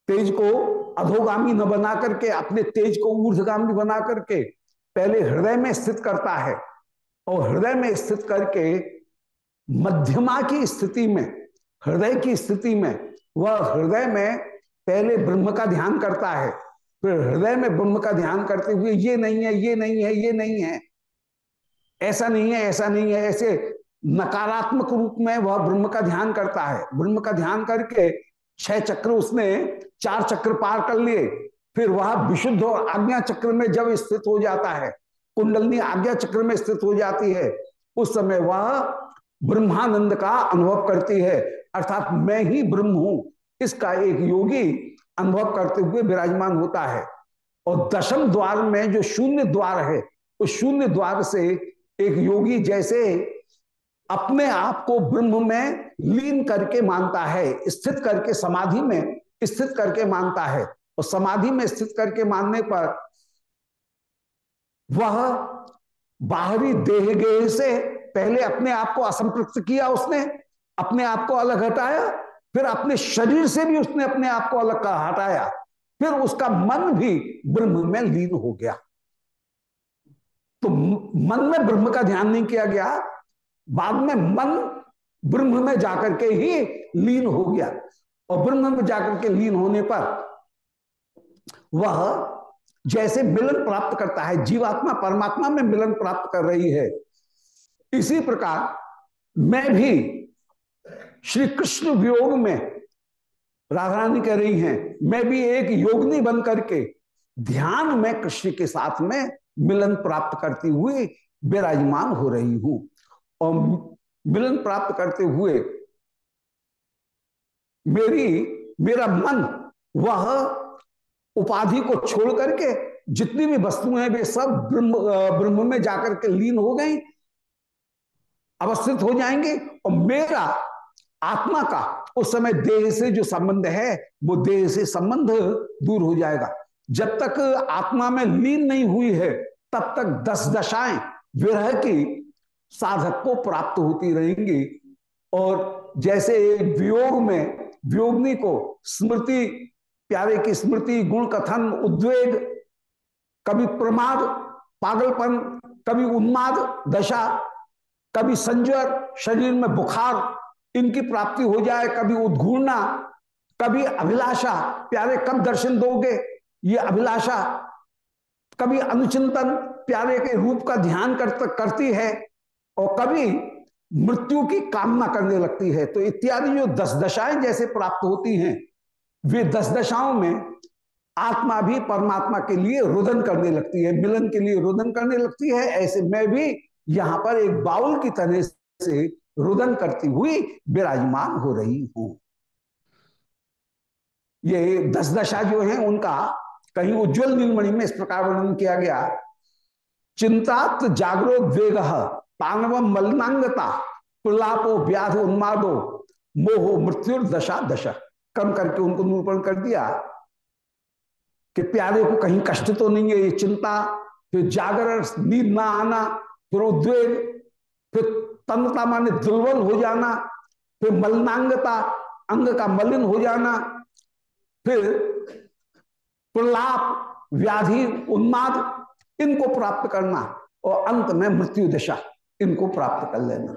तेज को अधोगामी न बना करके, अपने तेज को ऊर्धगामी बना करके पहले हृदय में स्थित करता है और हृदय में स्थित करके मध्यमा की स्थिति में, हृदय की स्थिति में वह हृदय में पहले ब्रह्म का ध्यान करता है। फिर हृदय में ब्रह्म का ध्यान करते हुए, ये नहीं है, ये नहीं है, ये नहीं है। ऐसा नहीं है, ऐसा नहीं है, ऐसे नकारात्मक रूप में वह ब्रह्म का ध्यान करता है। ब्रह्म का ध्यान करके छह चक्र उसने, चार चक्र पार कर लिए, फिर वह विशुद्ध और आज्ञा चक्र में जब स्थित हो जाता है, कुंडलनी आज्ञा चक्र में स्थित हो जाती है, उस समय वह ब्रह्मानंद का अनुभव करती है। अर्थात मैं ही ब्रह्म हूँ, इसका एक योगी अनुभव करते हुए विराजमान होता है। और दशम द्वार में जो शून्य द्वार है, उस शून्य द्वार से एक योगी जैसे अपने आप को ब्रह्म में लीन करके मानता है, स्थित करके, समाधि में स्थित करके मानता है। और समाधि में स्थित करके मानने पर वह बाहरी देह गेह से पहले अपने आप को असंपृक्त किया उसने, अपने आप को अलग हटाया, फिर अपने शरीर से भी उसने अपने आप को अलग हटाया, फिर उसका मन भी ब्रह्म में लीन हो गया। तो मन में ब्रह्म का ध्यान नहीं किया गया, बाद में मन ब्रह्म में जाकर के ही लीन हो गया। और ब्रह्म में जाकर के लीन होने पर वह जैसे मिलन प्राप्त करता है, जीवात्मा परमात्मा में मिलन प्राप्त कर रही है। इसी प्रकार मैं भी श्री कृष्ण वियोग में राधा रानी कह रही हैं, मैं भी एक योगनी बन करके ध्यान में कृष्ण के साथ में मिलन प्राप्त करती हुई विराजमान हो रही हूँ। और मिलन प्राप्त करते हुए मेरी, मेरा मन वह उपाधि को छोड़ करके जितनी भी वस्तुएँ हैं, वे सब ब्रह्म ब्रह्म में जाकर के लीन हो गई, अवस्थित हो जाएँगे। और मेरा आत्मा का उस समय देह से जो संबंध है, वो देह से संबंध दूर हो जाएगा। जब तक आत्मा में लीन नहीं हुई है, तब तक दस दशाएँ विरह की साधक को प्राप्त होती रहेंगी। और जैसे वियोग में, वियोगनी को स्मृति, प्यारे की स्मृति, गुण कथन, उद्वेग, कभी प्रमाद, पागलपन, कभी उन्माद, दशा, कभी संजर, शरीर में बुखार, इनकी प्राप्ति हो जाए, कभी उद्घूर्णा, कभी अभिलाषा, प्यारे कब दर्शन दोगे ये अभिलाषा कभी अनुचिंतन प्यारे के रूप का ध्यान कर, करती है और कभी मृत्यु की कामना करने लगती है। तो इत्यादि जो दस दशाएँ जैसे प्राप्त होती हैं वे दस दशाओं में आत्मा भी परमात्मा के लिए रुदन करने लगती है मिलन के लिए रुदन करने लगती है। ऐसे मैं भी यहाँ पर एक बाउल की तरह से रुदन करती हुई विराजमान हो रही हूँ। ये दस दशा जो है उनका कहीं उज्जवल नीलमणि में इस प्रकार वर्णन किया गया। चिंतात जागरोद्वेग पानव मलनांगता प्रलापो व्याध उन्मादो, मोहो मृत्यु दशा। दशा कम करके उनको निरूपण कर दिया कि प्यारे को कहीं कष्ट तो नहीं है ये चिंता, फिर जागरण नींद ना आना, फिर उद्वेग, फिर तनता माने दुर्बल हो जाना, फिर मलनांगता अंग का मलिन हो जाना, फिर प्रलाप व्याधि उन्माद इनको प्राप्त करना और अंत में मृत्यु दशा इनको प्राप्त कर लेना।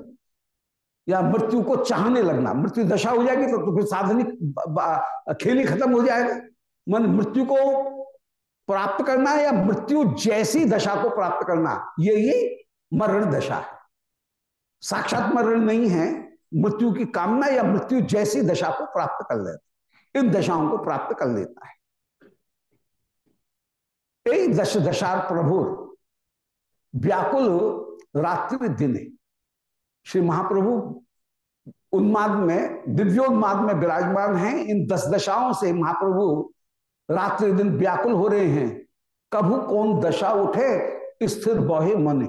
या मृत्यु को चाहने लगना मृत्यु दशा हो जाएगी तो, तो फिर साधनिक खेल ही खत्म हो जाएगा। मन मृत्यु को प्राप्त करना या मृत्यु जैसी दशा को प्राप्त करना यही मरण दशा है। साक्षात मरण नहीं है मृत्यु की कामना या मृत्यु जैसी दशा को प्राप्त कर लेता इन दशाओं को प्राप्त कर लेता है। एक दश दशार प्रभु व्याकुल रात्रि दिन। श्री महाप्रभु उन्माद में, दिव्योन्माद में विराजमान हैं। इन दस दशाओं से महाप्रभु रात्रि दिन व्याकुल हो रहे हैं। कभू कौन दशा उठे, स्थिर बहे मने।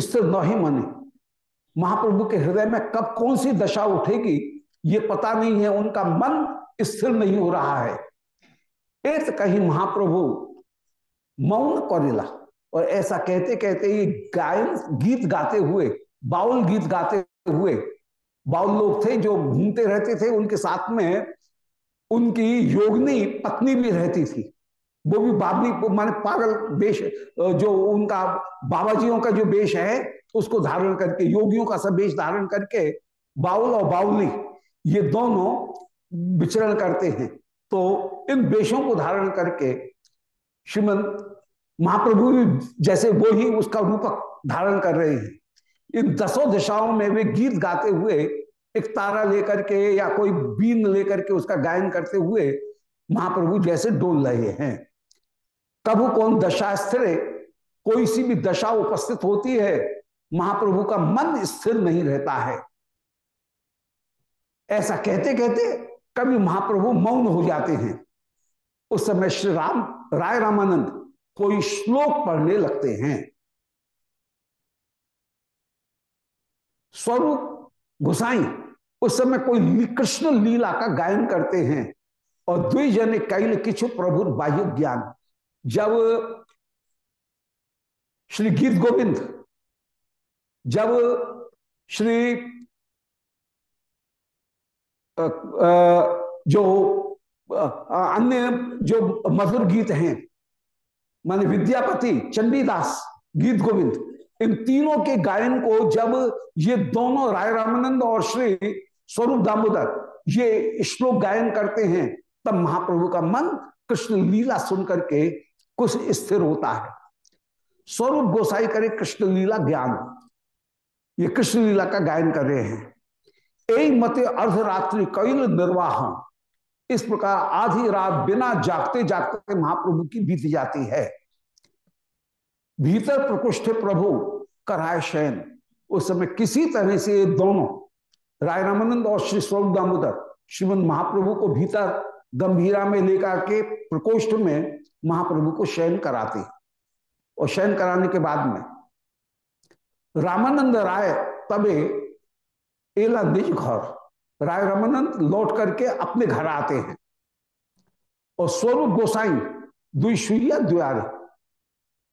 स्थिर नहे मने। महाप्रभु के हृदय में कब कौन सी दशा उठेगी, ये पता नहीं है। उनका मन स्थिर नहीं हो रहा है। एक कहीं महाप्रभु मौन करेला। और ऐसा कहते कहते ये गायन, गीत गाते हुए, बाउल गीत गाते हुए, बाउल लोग थे जो घूमते रहते थे, उनके साथ में उनकी योगनी, पत्नी भी रहती थी। वो भी बाबली माने पागल वेश, जो उनका बाबाजियों का जो वेश है, उसको धारण करके, योगियों का सब वेश धारण करके बाउल और बाउली, ये दोनों विचरण करते हैं। तो इन वेशों को धारण करके श्रीमंत महाप्रभु जैसे वो ही उसका रूपक धारण कर रहे हैं। इन दसों दिशाओं में वे गीत गाते हुए एक तारा लेकर के या कोई बीन लेकर के उसका गायन करते हुए महाप्रभु जैसे डोल रहे हैं। कभू कौन दशा स्थिर कोई सी भी दशा उपस्थित होती है, महाप्रभु का मन स्थिर नहीं रहता है। ऐसा कहते कहते कभी महाप्रभु मौन हो जाते हैं। उस समय श्री राम, राय रामानंद कोई श्लोक पढ़ने लगते हैं। स्वरूप गुसाई, उस समय कोई कृष्ण लीला का गायन करते हैं और द्विजन कैल किछु प्रभु बाह्य ज्ञान। जब श्री गीत गोविंद, जब श्री जो अन्य जो मधुर गीत हैं, माने विद्यापति चंडीदास, गीत गोविंद, इन तीनों के गायन को जब ये दोनों राय रामानंद और श्री स्वरूप दामोदर ये श्लोक गायन करते हैं, तब महाप्रभु का मन कृष्ण लीला सुन करके कुछ स्थिर होता है। स्वरूप गोसाई करे कृष्ण लीला ज्ञान। ये कृष्ण लीला का गायन कर रहे हैं। एक मते अर्धरात्रि कैल निर्वाह। इस प्रकार आधी रात बिना जागते जागते महाप्रभु की बीत जाती है। भीतर प्रकोष्ठ प्रभु कराय शयन। उस समय किसी तरह से दोनों राय रामानंद और श्री स्वरूप दामोदर, श्रीमद महाप्रभु को भीतर गंभीरा में लेकर के प्रकोष्ठ में महाप्रभु को शयन कराते और शयन कराने के बाद में रामानंद राय तबे एला निज घर, राय रामानंद लौट करके अपने घर आते हैं। और स्वरूप गोसाई द्विशूया द्वारे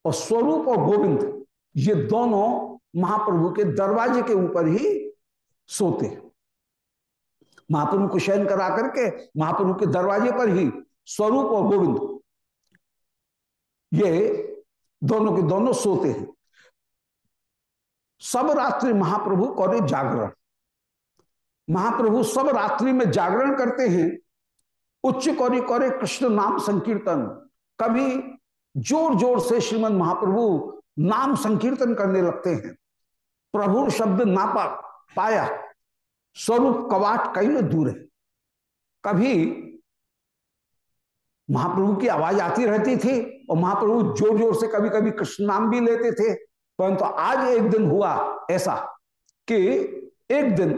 और स्वरूप और गोविंद, ये दोनों महाप्रभु के दरवाजे के ऊपर ही सोते महाप्रभु को शयन करा करके, महाप्रभु के दरवाजे पर ही स्वरूप और गोविंद, ये दोनों के दोनों सोते हैं। सब रात्रि महाप्रभु करे जागरण। महाप्रभु सब रात्रि में जागरण करते हैं। उच्च कौरी कौरे कृष्ण नाम संकीर्तन। कभी ज़ोर ज़ोर से श्रीमद महाप्रभु नाम संकीर्तन करने लगते हैं। प्रभु शब्द ना पा पाया, स्वरूप कवाट कई दूर है। कभी महाप्रभु की आवाज़ आती रहती थी और महाप्रभु ज़ोर ज़ोर से कभी कभी कृष्ण नाम भी लेते थे। परंतु तो आज एक दिन हुआ ऐसा कि एक दिन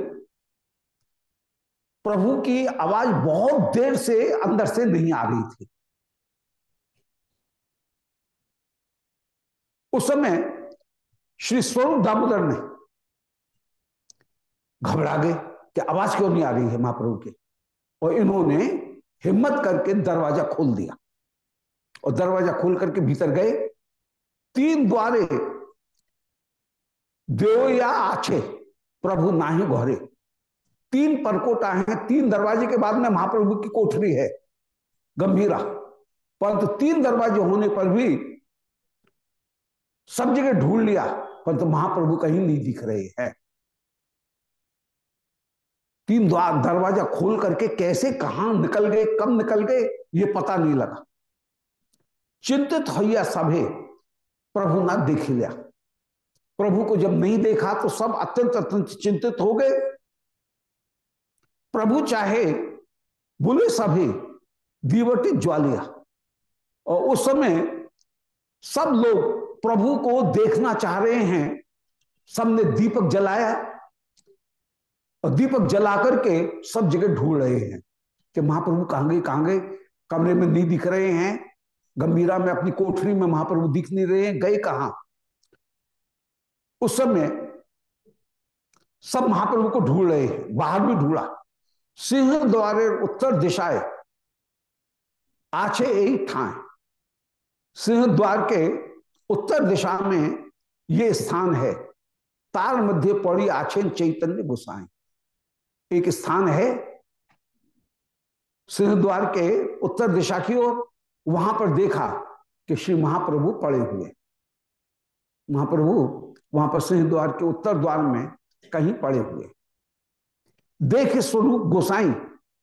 प्रभु की आवाज़ बहुत देर से अंदर से नहीं आ रही थी। उस समय श्री स्वरूप दामोदर ने घबरा गए कि आवाज़ क्यों नहीं आ रही है महाप्रभु के? और इन्होंने हिम्मत करके दरवाज़ा खोल दिया। और दरवाज़ा खोल करके भीतर गए। तीन द्वारे देव या आछे प्रभु ना ही घोरे तीन परकोटा है, तीन दरवाजे के बाद में महाप्रभु की कोठरी है, गंभीरा। परंतु तीन दरवाजे होने पर भी सब जगह ढूंढ लिया, परंतु महाप्रभु कहीं नहीं दिख रहे हैं। तीन दरवाज़ा खोल करके कैसे, कहा निकल गए, कब निकल गए, ये पता नहीं लगा। चिंतित होया सभे, प्रभु ना देख लिया। प्रभु को जब नहीं देखा तो सब अत्यंत अत्यंत चिंतित हो गए। प्रभु चाहे बोले सभी दीवटी ज्वालिया। और उस समय सब लोग प्रभु को देखना चाह रहे हैं। सबने दीपक जलाया और दीपक जला करके सब जगह ढूंढ रहे हैं कि महाप्रभु कहाँ गए कहाँ गए कमरे में नहीं दिख रहे हैं। गंभीरा में अपनी कोठरी में महाप्रभु दिख नहीं रहे हैं। गए कहा? उस समय सब महाप्रभु को ढूंढ रहे हैं। बाहर भी ढूंढा। सिंह द्वारे उत्तर दिशाए आछे एक ठाए सिंह द्वार के उत्तर दिशा में ये स्थान है। तार मध्य पड़ी आछे चैतन्य गुसाए एक स्थान है सिंह द्वार के उत्तर दिशा की ओर, वहाँ पर देखा कि श्री महाप्रभु पड़े हुए। महाप्रभु वहाँ पर सिंह द्वार के उत्तर द्वार में कहीं पड़े हुए। देख स्वरूप गोसाई,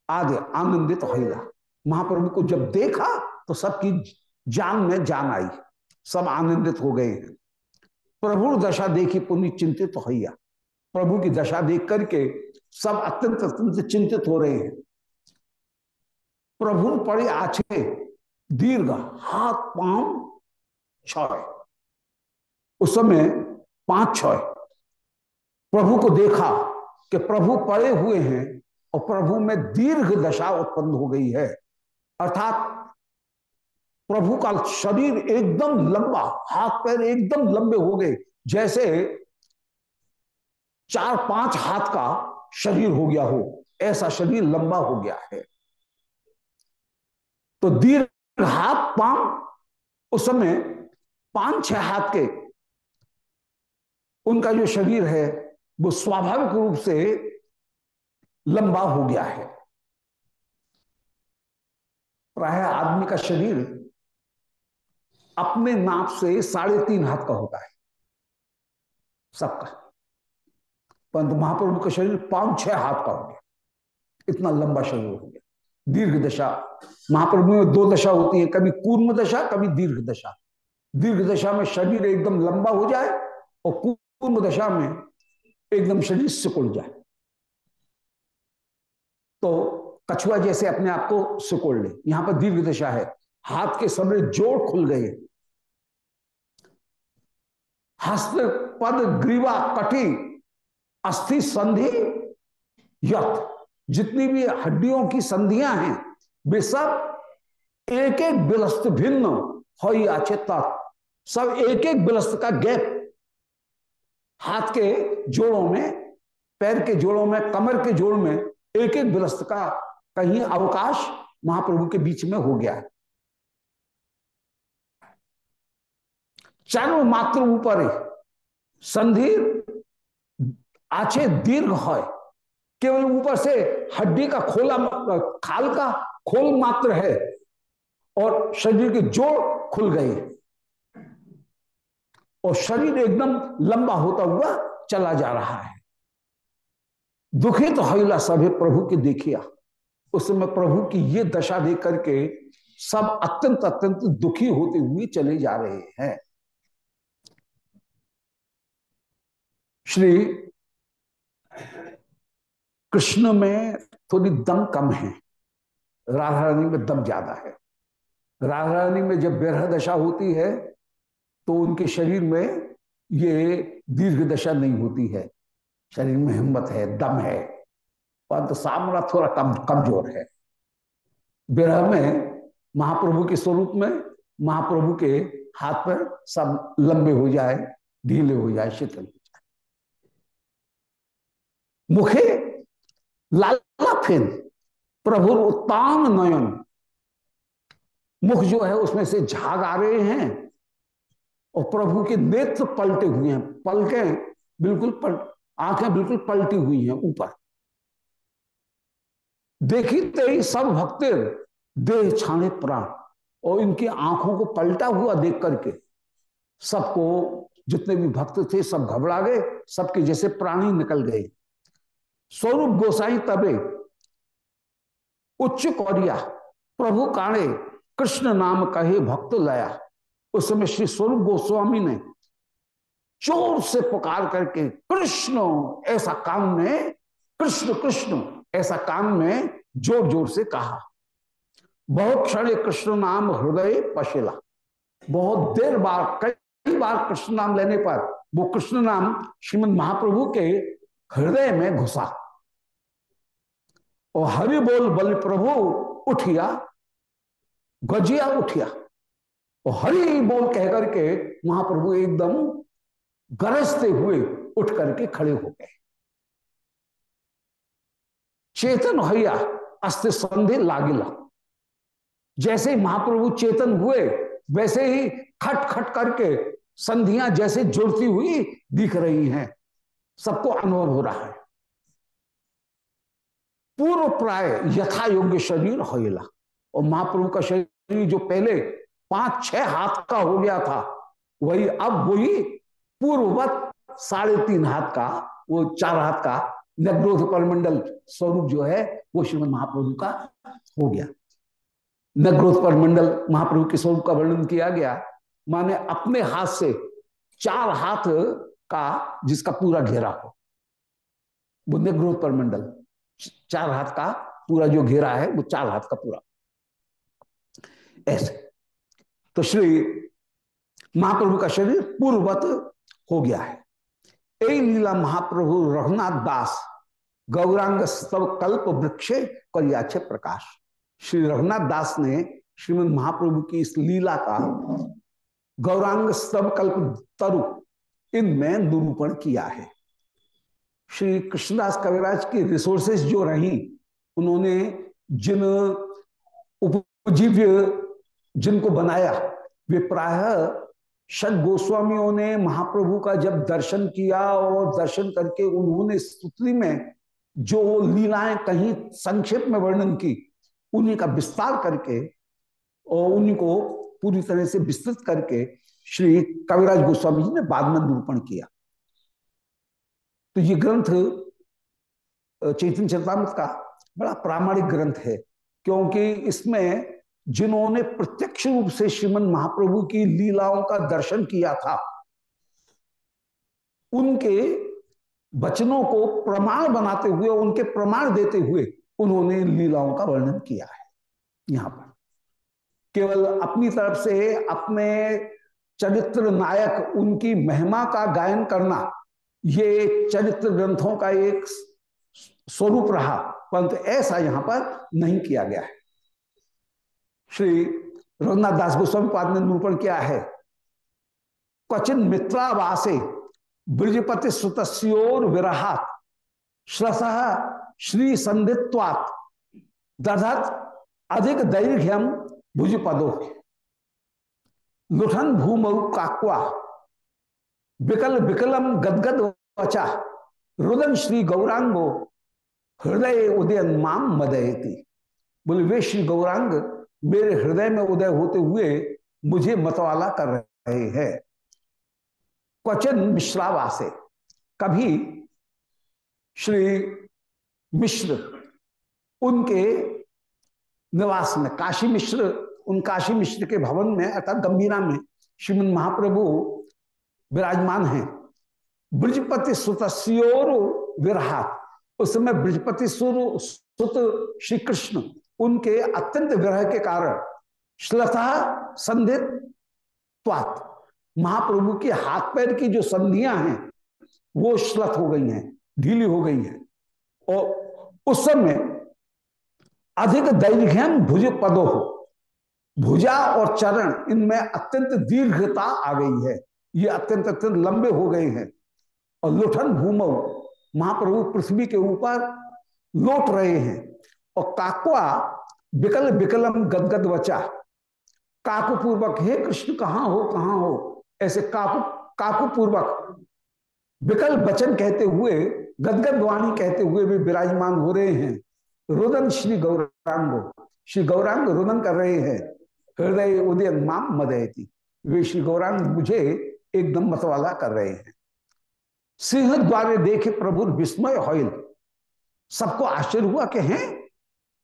आगे आनंदित हो गया महाप्रभु को जब देखा तो सबकी जान में जान आई। सब आनंदित हो गए हैं। प्रभु दशा देखी, पुण्य चिंतित हो गया प्रभु की दशा देख करके सब अत्यंत अत्यंत चिंतित हो रहे हैं। प्रभु पड़े आछे, दीर्घ हाथ पाँव छय उस समय पाँच छय प्रभु को देखा कि प्रभु पड़े हुए हैं और प्रभु में दीर्घ दशा उत्पन्न हो गई है। अर्थात प्रभु का शरीर एकदम लंबा, हाथ पैर एकदम लंबे हो गए, जैसे चार पाँच हाथ का शरीर हो गया हो, ऐसा शरीर लंबा हो गया है। तो दीर्घ हाथ पाँव, उस समय पाँच छह हाथ के उनका जो शरीर है वो स्वाभाविक रूप से लंबा हो गया है। प्राय आदमी का शरीर अपने नाप से साढ़े तीन हाथ का होता है। सबका। परंतु महाप्रभु का शरीर पाँच छह हाथ का हो गया। इतना लंबा शरीर हो गया। दीर्घ दशा। महाप्रभु में दो दशा होती है, कभी कूर्म दशा, कभी दीर्घ दशा। दीर्घ दशा में शरीर एकदम लंबा हो जाए और कूर्म दशा में एकदम शरीर सिकुड़ जाए। तो कछुआ जैसे अपने आप को सिकोड़ ले। यहाँ पर दीर्घ दशा है। हाथ के समय जोड़ खुल गए। हस्त पद ग्रीवा, कटी, अस्थि, संधि यथ जितनी भी हड्डियों की संधियाँ हैं, वे सब एक एक बिलस्त भिन्न हो आचेता। सब एक एक बिलस्त का गैप हाथ के जोड़ों में, पैर के जोड़ों में, कमर के जोड़ में एक एक बिलस्त का कहीं अवकाश महाप्रभु के बीच में हो गया है। चर्म मात्र ऊपर संधि आछे दीर्घ है। केवल ऊपर से हड्डी का खोला खाल का खोल मात्र है और शरीर के जोड़ खुल गए। और शरीर एकदम लंबा होता हुआ चला जा रहा है। दुखित तो हईला सभी प्रभु की देखिया। उस समय प्रभु की ये दशा देख करके सब अत्यंत अत्यंत दुखी होते हुए चले जा रहे हैं। श्री कृष्ण में थोड़ी दम कम है। राधा रानी में दम ज़्यादा है। राधा रानी में जब बेरह दशा होती है तो उनके शरीर में ये दीर्घ दशा नहीं होती है। शरीर में हिम्मत है, दम है, परंतु सामना थोड़ा कम, कमज़ोर है। विरह में महाप्रभु के स्वरूप में महाप्रभु के हाथ पर सब लंबे हो जाए, ढीले हो जाए, शीतल हो जाए। मुखे लाला फिन प्रभु उत्तान नयन। मुख जो है उसमें से झाग आ रहे हैं। और प्रभु के नेत्र पलटे हुए हैं पलके बिल्कुल पल, आँखें बिल्कुल पलटी हुई हैं ऊपर। देखी ते सब भक्त देह छाने प्राण और इनकी आँखों को पलटा हुआ देख करके सबको जितने भी भक्त थे सब घबरा गए सबके जैसे प्राणी निकल गए। स्वरूप गोसाई तबे उच्च कौरिया प्रभु काणे कृष्ण नाम कहे भक्त लया। उस समय श्री स्वरूप गोस्वामी ने ज़ोर से पुकार करके, कृष्ण, ऐसा कान में, कृष्ण कृष्ण, ऐसा कान में ज़ोर ज़ोर से कहा। बहुत क्षण कृष्ण नाम हृदय पशिला। बहुत देर बार कई बार कृष्ण नाम लेने पर, वो कृष्ण नाम श्रीमद महाप्रभु के हृदय में घुसा। और हरि बोल, बल प्रभु, उठिया, गजिया उठिया। और हरि बोल कह करके महाप्रभु एकदम गरजते हुए उठ करके खड़े हो गए। चेतन हैया अस्त्र संधि लागिला जैसे ही महाप्रभु चेतन हुए, वैसे ही खट खट करके संधियाँ जैसे जुड़ती हुई दिख रही हैं। सबको अनुभव हो रहा है। पूर्व प्राय यथा योग्य शरीर होइला और महाप्रभु का शरीर जो पहले पाँच छह हाथ का हो गया था। वही अब वही पूर्ववत साढ़े तीन हाथ का, वो चार हाथ का नग्रोध परमंडल स्वरूप जो है, वो श्रीमद महाप्रभु का हो गया। नग्रोध परमंडल महाप्रभु के स्वरूप का वर्णन किया गया। माने अपने हाथ से चार हाथ का जिसका पूरा घेरा हो। वो नग्रोध परमंडल, चार हाथ का पूरा जो घेरा है, वो चार हाथ का पूरा। ऐसे। तो श्री महाप्रभु का शरीर पूर्ववत हो गया है। ए लीला महाप्रभु रघुनाथ दास, गौरांग स्तव कल्प वृक्षे करियाचे प्रकाश। श्री रघुनाथ दास ने श्रीमद महाप्रभु की इस लीला का गौरांग स्तव कल्प तरु इनमें निरूपण किया है। श्री कृष्णदास कविराज की रिसोर्सेस जो रही, उन्होंने जिन उपजीव्य जिनको बनाया। वे प्राय षड गोस्वामियों ने महाप्रभु का जब दर्शन किया और दर्शन करके उन्होंने स्तुति में जो लीलाएँ कहीं संक्षेप में वर्णन की, उन्हीं का विस्तार करके और उन्हीं को पूरी तरह से विस्तृत करके श्री कविराज गोस्वामी जी ने बाद में निरूपण किया। तो ये ग्रंथ चैतन्य चरतामृत का बड़ा प्रामाणिक ग्रंथ है, क्योंकि इसमें जिन्होंने प्रत्यक्ष रूप से श्रीमन महाप्रभु की लीलाओं का दर्शन किया था, उनके वचनों को प्रमाण बनाते हुए, उनके प्रमाण देते हुए उन्होंने लीलाओं का वर्णन किया है यहाँ पर। केवल अपनी तरफ़ से अपने चरित्र नायक, उनकी महिमा का गायन करना, ये चरित्र ग्रंथों का एक स्वरूप रहा, परंतु ऐसा यहाँ पर नहीं किया गया है। श्री रघुनाथ दास गोस्वामी पाद ने निरूपण किया है। क्वचिन मित्रावासे ब्रजपति सुतस्योर विराहात, श्रस श्री संधित्वात, दधत अधिक दैर्घ्यम भुजपदो। लुठन भूमौ काक्वा, विकल विकलम गदगद वचा, रुदन श्री गौरांगो, हृदय उदयन माम मदयती। बोले, वे श्री गौरांग मेरे हृदय में उदय होते हुए मुझे मतवाला कर रहे हैं। क्वचन मिश्रावासे। कभी श्री मिश्र उनके निवास में, काशी मिश्र, उन काशी मिश्र के भवन में, अर्थात गंभीरा में श्रीमद महाप्रभु विराजमान हैं। ब्रजपति सुतस्योर विरहा उस समय ब्रजपति सुर सुत श्री कृष्ण उनके अत्यंत विरह के कारण श्लथा, संधित महाप्रभु के हाथ पैर की जो संधियाँ हैं, वो श्लथ हो गई हैं, ढीली हो गई हैं। और उस समय अधिक दैर्घ्यम भुज पदो हो। भुजा और चरण, इनमें अत्यंत दीर्घता आ गई है। ये अत्यंत अत्यंत लंबे हो गए हैं। और लुठन भूमो, महाप्रभु पृथ्वी के ऊपर लौट रहे हैं। और काकुआ विकल विकलम गदगद बचा काकु पूर्वक हे कृष्ण, कहाँ हो कहाँ हो? ऐसे काकु काकु पूर्वक विकल वचन कहते हुए गदगद वाणी कहते हुए भी विराजमान हो रहे हैं। रुदन श्री गौरांग श्री गौरांग रुदन कर रहे हैं। हृदय उदय माम मदयती। वे श्री गौरांग मुझे एकदम मतवाला कर रहे हैं। सिंह द्वारे देखे प्रभु विस्मय होइल सबको आश्चर्य हुआ कि हैं?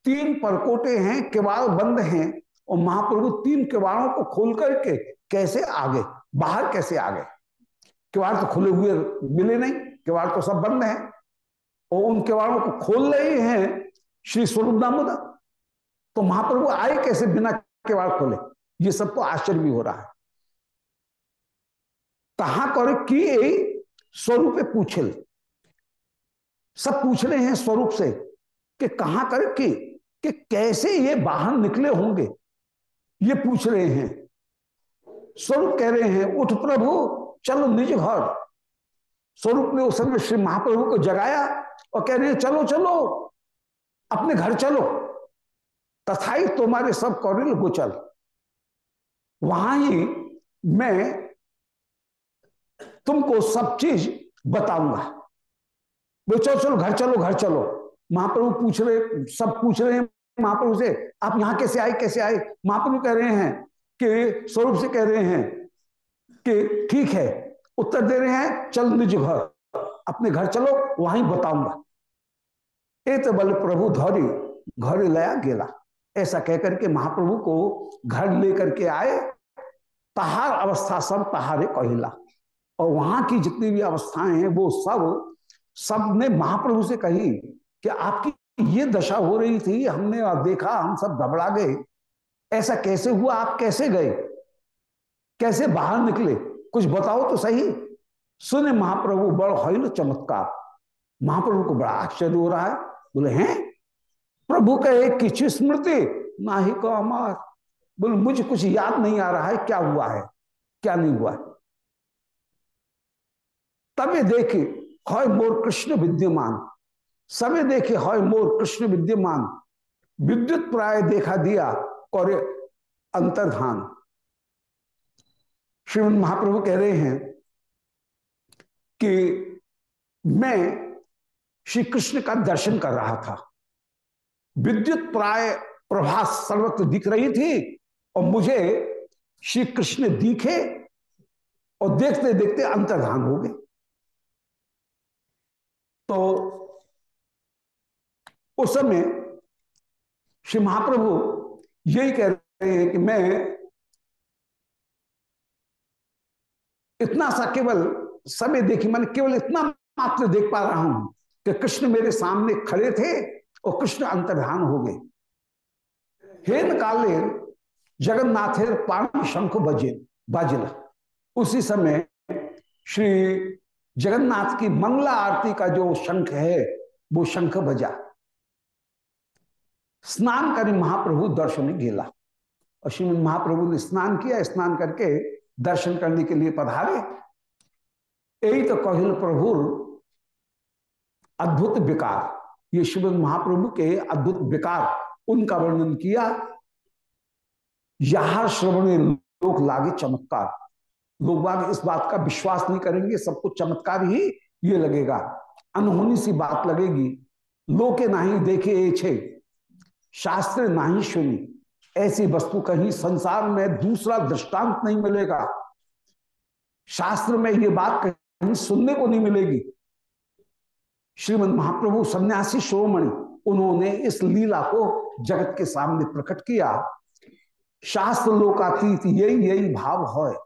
तीन परकोटे हैं किवाड़ बंद हैं और महाप्रभु तीन किवाड़ों को खोल करके कैसे आगे? बाहर कैसे आगे? किवाड़ तो खुले हुए मिले नहीं किवाड़ तो सब बंद हैं। और उन किवाड़ों को खोल रहे हैं श्री स्वरूप दामोदर। तो महाप्रभु आए कैसे बिना किवाड़ खोले? ये सबको आश्चर्य भी हो रहा है। कहा कर कि स्वरूप पूछिल? सब पूछ रहे हैं स्वरूप से कि कहा कर कि, कि कैसे ये बाहर निकले होंगे? ये पूछ रहे हैं। स्वरूप कह रहे हैं, उठ प्रभु, चलो निज घर। स्वरूप ने उस समय श्री महाप्रभु को जगाया और कह रहे हैं, चलो चलो, अपने घर चलो। तथाई तुम्हारे सब कौरिल गोचल वहाँ ही मैं तुमको सब चीज़ बताऊँगा। चलो चलो, घर चलो घर चलो। महाप्रभु पूछ रहे, सब पूछ रहे हैं महाप्रभु से, आप यहाँ कैसे आए कैसे आए? महाप्रभु कह रहे हैं कि, स्वरूप से कह रहे हैं कि ठीक है, उत्तर दे रहे हैं, चल निज घर, अपने घर चलो, वहीं बताऊँगा। एक बल प्रभु धौरी, घर लया गेला। ऐसा कहकर के महाप्रभु को घर लेकर के आए तहार अवस्था सब तहारे कहिला। और वहाँ की जितनी भी अवस्थाएँ हैं, वो सब सबने महाप्रभु से कही। कि आपकी ये दशा हो रही थी, हमने देखा, हम सब घबरा गए। ऐसा कैसे हुआ? आप कैसे गए? कैसे बाहर निकले? कुछ बताओ तो सही। सुने, महाप्रभु, बड़ हईल चमत्कार। महाप्रभु को बड़ा आश्चर्य हो रहा है। बोले, हैं? प्रभु कहे किच स्मृति। ना ही को अमार। बोले, मुझे कुछ याद नहीं आ रहा है, क्या हुआ है? क्या नहीं हुआ है? तबे देखे हय मोर कृष्ण विद्यमान। समय देखे, हय मोर, कृष्ण विद्यमान। विद्युत प्राय देखा दिया, और अंतर्धान। श्रीमद महाप्रभु कह रहे हैं कि मैं श्री कृष्ण का दर्शन कर रहा था। विद्युत प्राय प्रभा सर्वत्र दिख रही थी, और मुझे श्री कृष्ण दिखे, और देखते देखते अंतर्धान हो गए। तो उस समय श्री महाप्रभु यही कह रहे हैं कि मैं इतना सा केवल समय देखी, मैंने केवल इतना मात्र देख पा रहा हूँ कि कृष्ण मेरे सामने खड़े थे और कृष्ण अंतर्धान हो गए। हेन काले जगन्नाथेर पाणी शंख बजे बाजिला। उसी समय श्री जगन्नाथ की मंगला आरती का जो शंख है, वो शंख बजा। स्नान करी महाप्रभु दर्शन गेला। और श्रीमद महाप्रभु ने स्नान किया, स्नान करके दर्शन करने के लिए पधारे। यही तो कहिल प्रभु अद्भुत विकार। ये श्रीमद महाप्रभु के अद्भुत विकार, उनका वर्णन किया। यहाँ श्रवण लोग लागे चमत्कार। लोग बाग इस बात का विश्वास नहीं करेंगे, सब कुछ चमत्कार ही ये लगेगा। अनहोनी सी बात लगेगी। लोके नहीं देखे छे। शास्त्र नहीं सुनी। ऐसी वस्तु कहीं संसार में दूसरा दृष्टांत नहीं मिलेगा। शास्त्र में ये बात कहीं सुनने को नहीं मिलेगी। श्रीमद महाप्रभु सन्यासी शिरोमणि, उन्होंने इस लीला को जगत के सामने प्रकट किया। शास्त्र लोकातीत यही यही भाव है।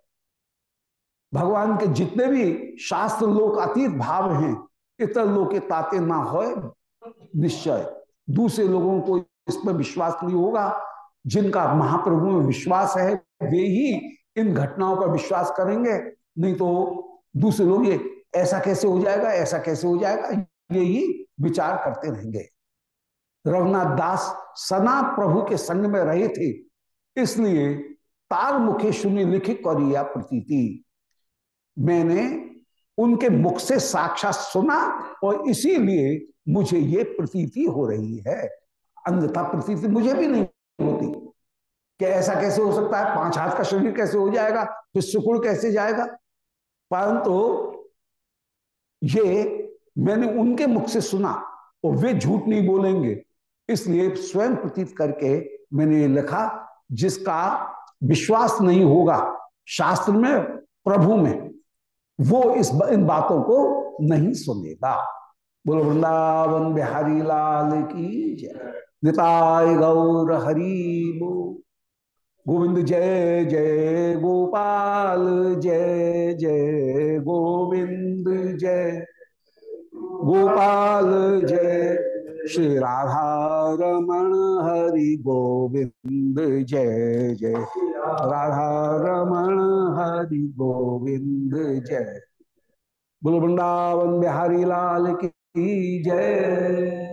भगवान के जितने भी शास्त्र लोकातीत भाव हैं, इतर लोग ताते ना हो निश्चय। दूसरे लोगों को इस पर विश्वास नहीं होगा। जिनका महाप्रभु में विश्वास है, वे ही इन घटनाओं पर विश्वास करेंगे। नहीं तो दूसरे लोग ये, ऐसा कैसे हो जाएगा, ऐसा कैसे हो जाएगा? ये ही विचार करते रहेंगे। रघुनाथ दास सना प्रभु के संग में रहे थे, इसलिए तार मुखे सुनी लिखी करिया प्रतीति। मैंने उनके मुख से साक्षात सुना और इसीलिए मुझे ये प्रतीति हो रही है। अन्यथा प्रतीति मुझे भी नहीं होती। कि ऐसा कैसे हो सकता है? पाँच हाथ का शरीर कैसे हो जाएगा? फिर सुकुड़ कैसे जाएगा? परंतु ये मैंने उनके मुख से सुना और वे झूठ नहीं बोलेंगे। इसलिए स्वयं प्रतीत करके मैंने ये लिखा, जिसका विश्वास नहीं होगा शास्त्र में, प्रभु में, वो इस इन बातों को नहीं सुनेगा। बोलो, वृंदावन बिहारी लाल की जय। निताय गौर हरि बो गोविंद जय जय गोपाल, जय जय गोविंद, जय गोपाल, जय श्री राधा रमण हरि गोविंद, जय जय राधा रमण हरि गोविंद, जय। बोलो वृंदावन बिहारी लाल की जय।